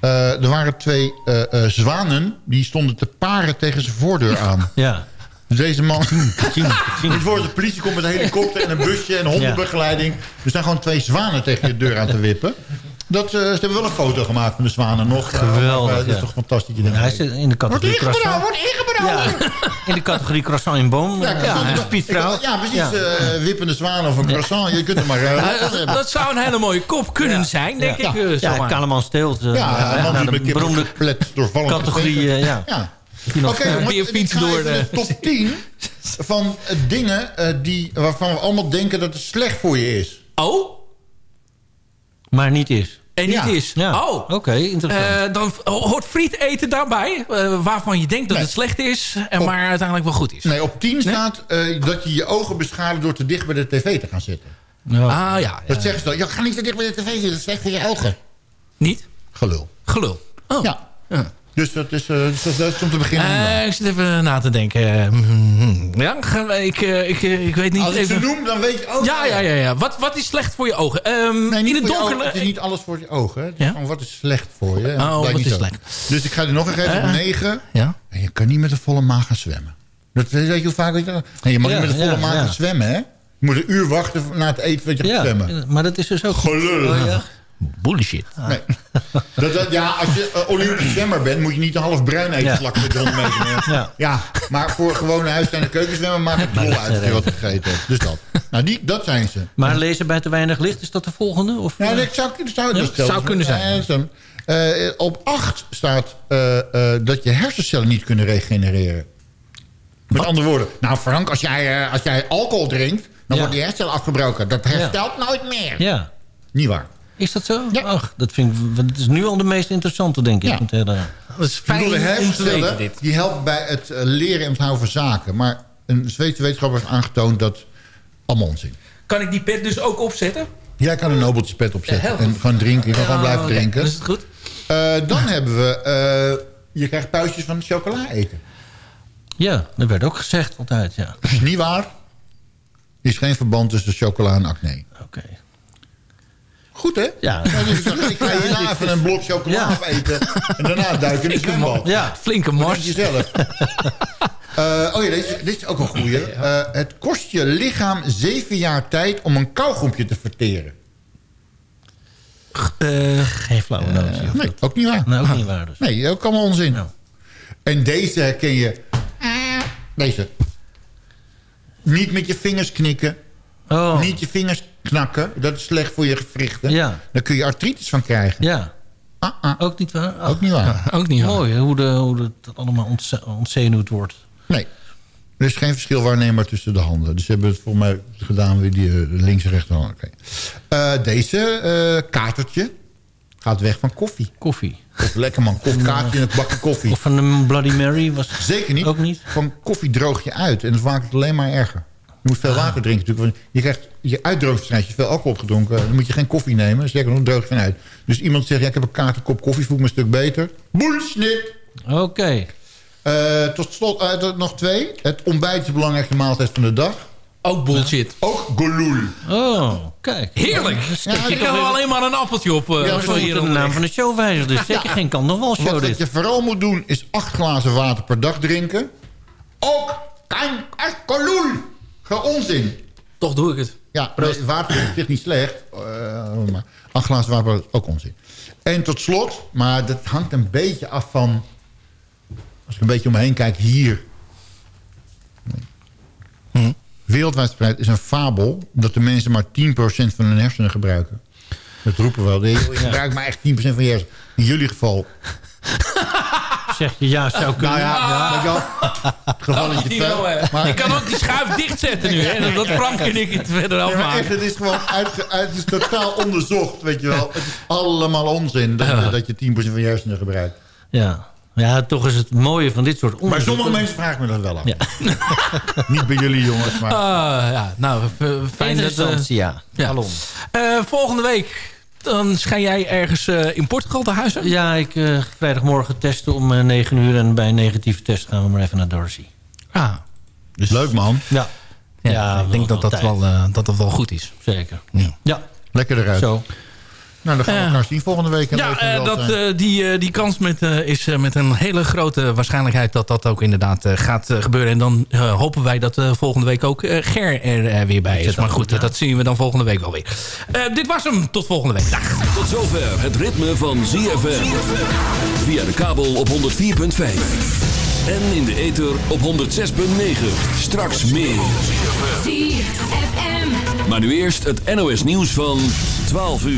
Er waren twee eh, zwanen die stonden te paren tegen zijn voordeur aan. Ja. Dus deze man... Niet voor de politie komt met een helikopter en een busje en hondenbegeleiding. Er staan gewoon twee zwanen tegen je deur aan te wippen. Dat, eh, ze hebben wel een foto gemaakt van de zwanen nog. Geweldig, Eh, dat is ja. toch fantastisch. Hij is in de categorie Wordt croissant. wordt ingebroken! Ja, in de categorie croissant in boom. Ja, Ja, precies. Ja. eh, wippende zwanen of een croissant. Je kunt er maar... dat- dat zou een hele mooie kop kunnen zijn, denk Ja. ik. eh, Ja. Kaleman steelt. eh, Ja, een man die beroemde categorie. ja. Ja. Die nog, Oké, eh, weer ik fietsen ga door even de- top 10 van eh, dingen eh, die, waarvan we allemaal denken dat het slecht voor je is. Oh? Maar niet is. En niet Ja. is. Ja. Oh. Oké, interessant. Eh, dan hoort friet eten daarbij, eh, waarvan je denkt dat Nee. het slecht is, en maar uiteindelijk wel goed is. Nee, op 10 staat eh, dat je je ogen beschadigt door te dicht bij de tv te gaan zitten. Ah ja, Dat ja. zeggen ze dan. Ja, ga niet te dicht bij de tv zitten, dat is slecht voor je ogen. niet? Gelul. Gelul. Oh. Ja. Ja. Dus dat is, eh, dat, dat is om te beginnen. Eh, ik zit even na te denken. Eh, hmm, Ja, ga- ik, eh, ik, eh, ik weet niet Als ik ze even... noem, dan weet je ook... Ja, ja, ja, ja. Wat, wat is slecht voor je ogen? Ehm, Nee, niet in het je. Het is niet alles voor je ogen. hè. Het is Ja? wat is slecht voor je. Oh, wat is zo. slecht? Dus ik ga er nog een geven op Eh? 9. Ja? En je kan niet met een volle maag gaan zwemmen. Dat weet je hoe vaak je dat? Nee, je mag Ja, niet met een volle ja, maag ja. gaan zwemmen, hè? Je moet een uur wachten na het eten dat je gaat ja, zwemmen. maar dat is dus ook... Gelul. Bullshit. Nee. Dat, dat- ja, als je uh, Olympisch zwemmer bent, moet je niet een half bruin eten Ja. met de 100 meter. meer. Ja. ja, maar voor gewone huis- en keukenzwemmen maakt het lol uit als je wat gegeten hebt. Dus dat. Nou, die, dat zijn ze. Maar lezen bij te weinig licht, is dat de volgende? Of, Ja, eh? dat zou, dat zou, dat zou kunnen zijn. Dat. Eh, op 8 staat dat je hersencellen niet kunnen regenereren. Met andere woorden. Nou Frank, als jij, als jij alcohol drinkt... dan wordt die herstel afgebroken. Dat herstelt nooit meer. Ja. Niet waar. Is dat zo? Ja. Ach, dat, vind ik, dat is nu al de meest interessante, denk ik. Ja. Het hele- Dat is Ik bedoel, de fijn dit. die helpen bij het eh, leren en onthouden van zaken. Maar een Zweedse wetenschapper heeft aangetoond dat... allemaal onzin. Kan ik die pet dus ook opzetten? Jij kan een nobeltjespet opzetten Ja, heel en gewoon drinken. Je kan gewoon blijven drinken. Dan is het goed. Eh, dan hebben we... eh, je krijgt puistjes van chocola eten. Ja, dat werd ook gezegd altijd, ja. Dat is niet waar. Er is geen verband tussen chocola en acne. Oké. Goed, hè? Ja. dus ik, dacht, ik ga hierna even een blok chocola Ja. opeten. En daarna duiken in het zwembad. Ja. Flinke mars. je zelf? Eh, oh ja, dit is, dit is ook een goeie. Eh, het kost je lichaam zeven jaar tijd om een kauwgompje te verteren. Eh, Geen flauwe notie. Nee, ook niet waar. Nou, ook niet waar dus. Nee, ook allemaal onzin. Nou. En deze herken je. Deze. Niet met je vingers knikken. Oh, Niet je vingers knakken. Dat is slecht voor je gewrichten. Ja. Daar kun je artritis van krijgen. ja. Ah, ah. Ook niet waar? Ach, Ook niet waar. ook niet waar. Mooi, hè, hoe, de, hoe de, dat allemaal ontze- ontzenuwd wordt. Nee. Er is geen verschil waarneembaar tussen de handen. Dus ze hebben het voor mij gedaan weer die eh, links en rechterhand. Oké. Eh, deze eh, katertje gaat weg van koffie. Koffie. Of lekker man, koffie, kaartje en een bakje koffie. Of van een Bloody Mary was Zeker niet. ook niet. Van koffie droog je uit en dat maakt het alleen maar erger. Je moet veel water drinken natuurlijk. want Je krijgt je uitdroogstrijd. Als je veel alcohol hebt gedronken, dan moet je geen koffie nemen. Zeker nog droog van uit. Dus iemand zegt, ja, ik heb een kaart, een kop koffie, voel ik me een stuk beter. Bullshit! Oké. Eh, tot slot tot nog twee. Het ontbijt is de belangrijkste maaltijd van de dag. Ook bullshit. Ook golul. Oh, kijk. Heerlijk. Ja, ik wel alleen maar een appeltje op. eh, Ja, voor is hier de naam van de show wijzigt. Dus zeker geen kant nog wel show Wat dit. je vooral moet doen, is acht glazen water per dag drinken. Ook geen golul. Gewoon onzin. Toch doe ik het. Ja, nee, water is op zich niet slecht. eh, maar acht glazen water is ook onzin. En tot slot, maar dat hangt een beetje af van... Als ik een beetje om me heen kijk, hier. Wereldwijd verspreid is een fabel... dat de mensen maar 10% van hun hersenen gebruiken. Dat roepen we wel. Je gebruikt maar echt 10% van je hersenen. In jullie geval. Zeg je ja, zou kunnen. Nou ja, gevalletje wel, fel. eh, Maar- Ik kan ook die schuif dichtzetten nu. Hè? Dat Frank en ik het verder Ja, maar echt, afmaken. het is gewoon uit, het is totaal onderzocht, weet je wel. Het is allemaal onzin dat, dat je 10% van je hersenen gebruikt. Ja. ja, toch is het mooie van dit soort Maar onderzoeken... sommige mensen vragen me dat wel af. Ja. Niet bij jullie jongens, maar... Ah, ja, nou, fijn dat... Eh, ja. ja. Hallo. Eh, volgende week, dan schijn jij ergens eh, in Portugal te huizen? Ja, ik eh, vrijdagmorgen testen om eh, 9 uur. En bij een negatieve test gaan we maar even naar Dorsey. Ah, Dus leuk man. Ja. ja, Ja, ik denk dat dat wel, eh, dat dat wel goed is. Zeker. Ja. Ja, Lekker eruit. zo. Nou, dan gaan we Eh. elkaar zien volgende week. En Ja, dat eh, dat, zijn. eh, die, eh, die kans met, eh, is eh, met een hele grote waarschijnlijkheid dat dat ook inderdaad eh, gaat eh, gebeuren. En dan eh, hopen wij dat eh, volgende week ook eh, Ger er eh, weer bij is. Maar goed, eh, dat zien we dan volgende week wel weer. Eh, dit was hem. Tot volgende week. Dag. Tot zover het ritme van ZFM. Via de kabel op 104.5. En in de ether op 106.9. Straks meer. ZFM. Maar nu eerst het NOS nieuws van 12 uur.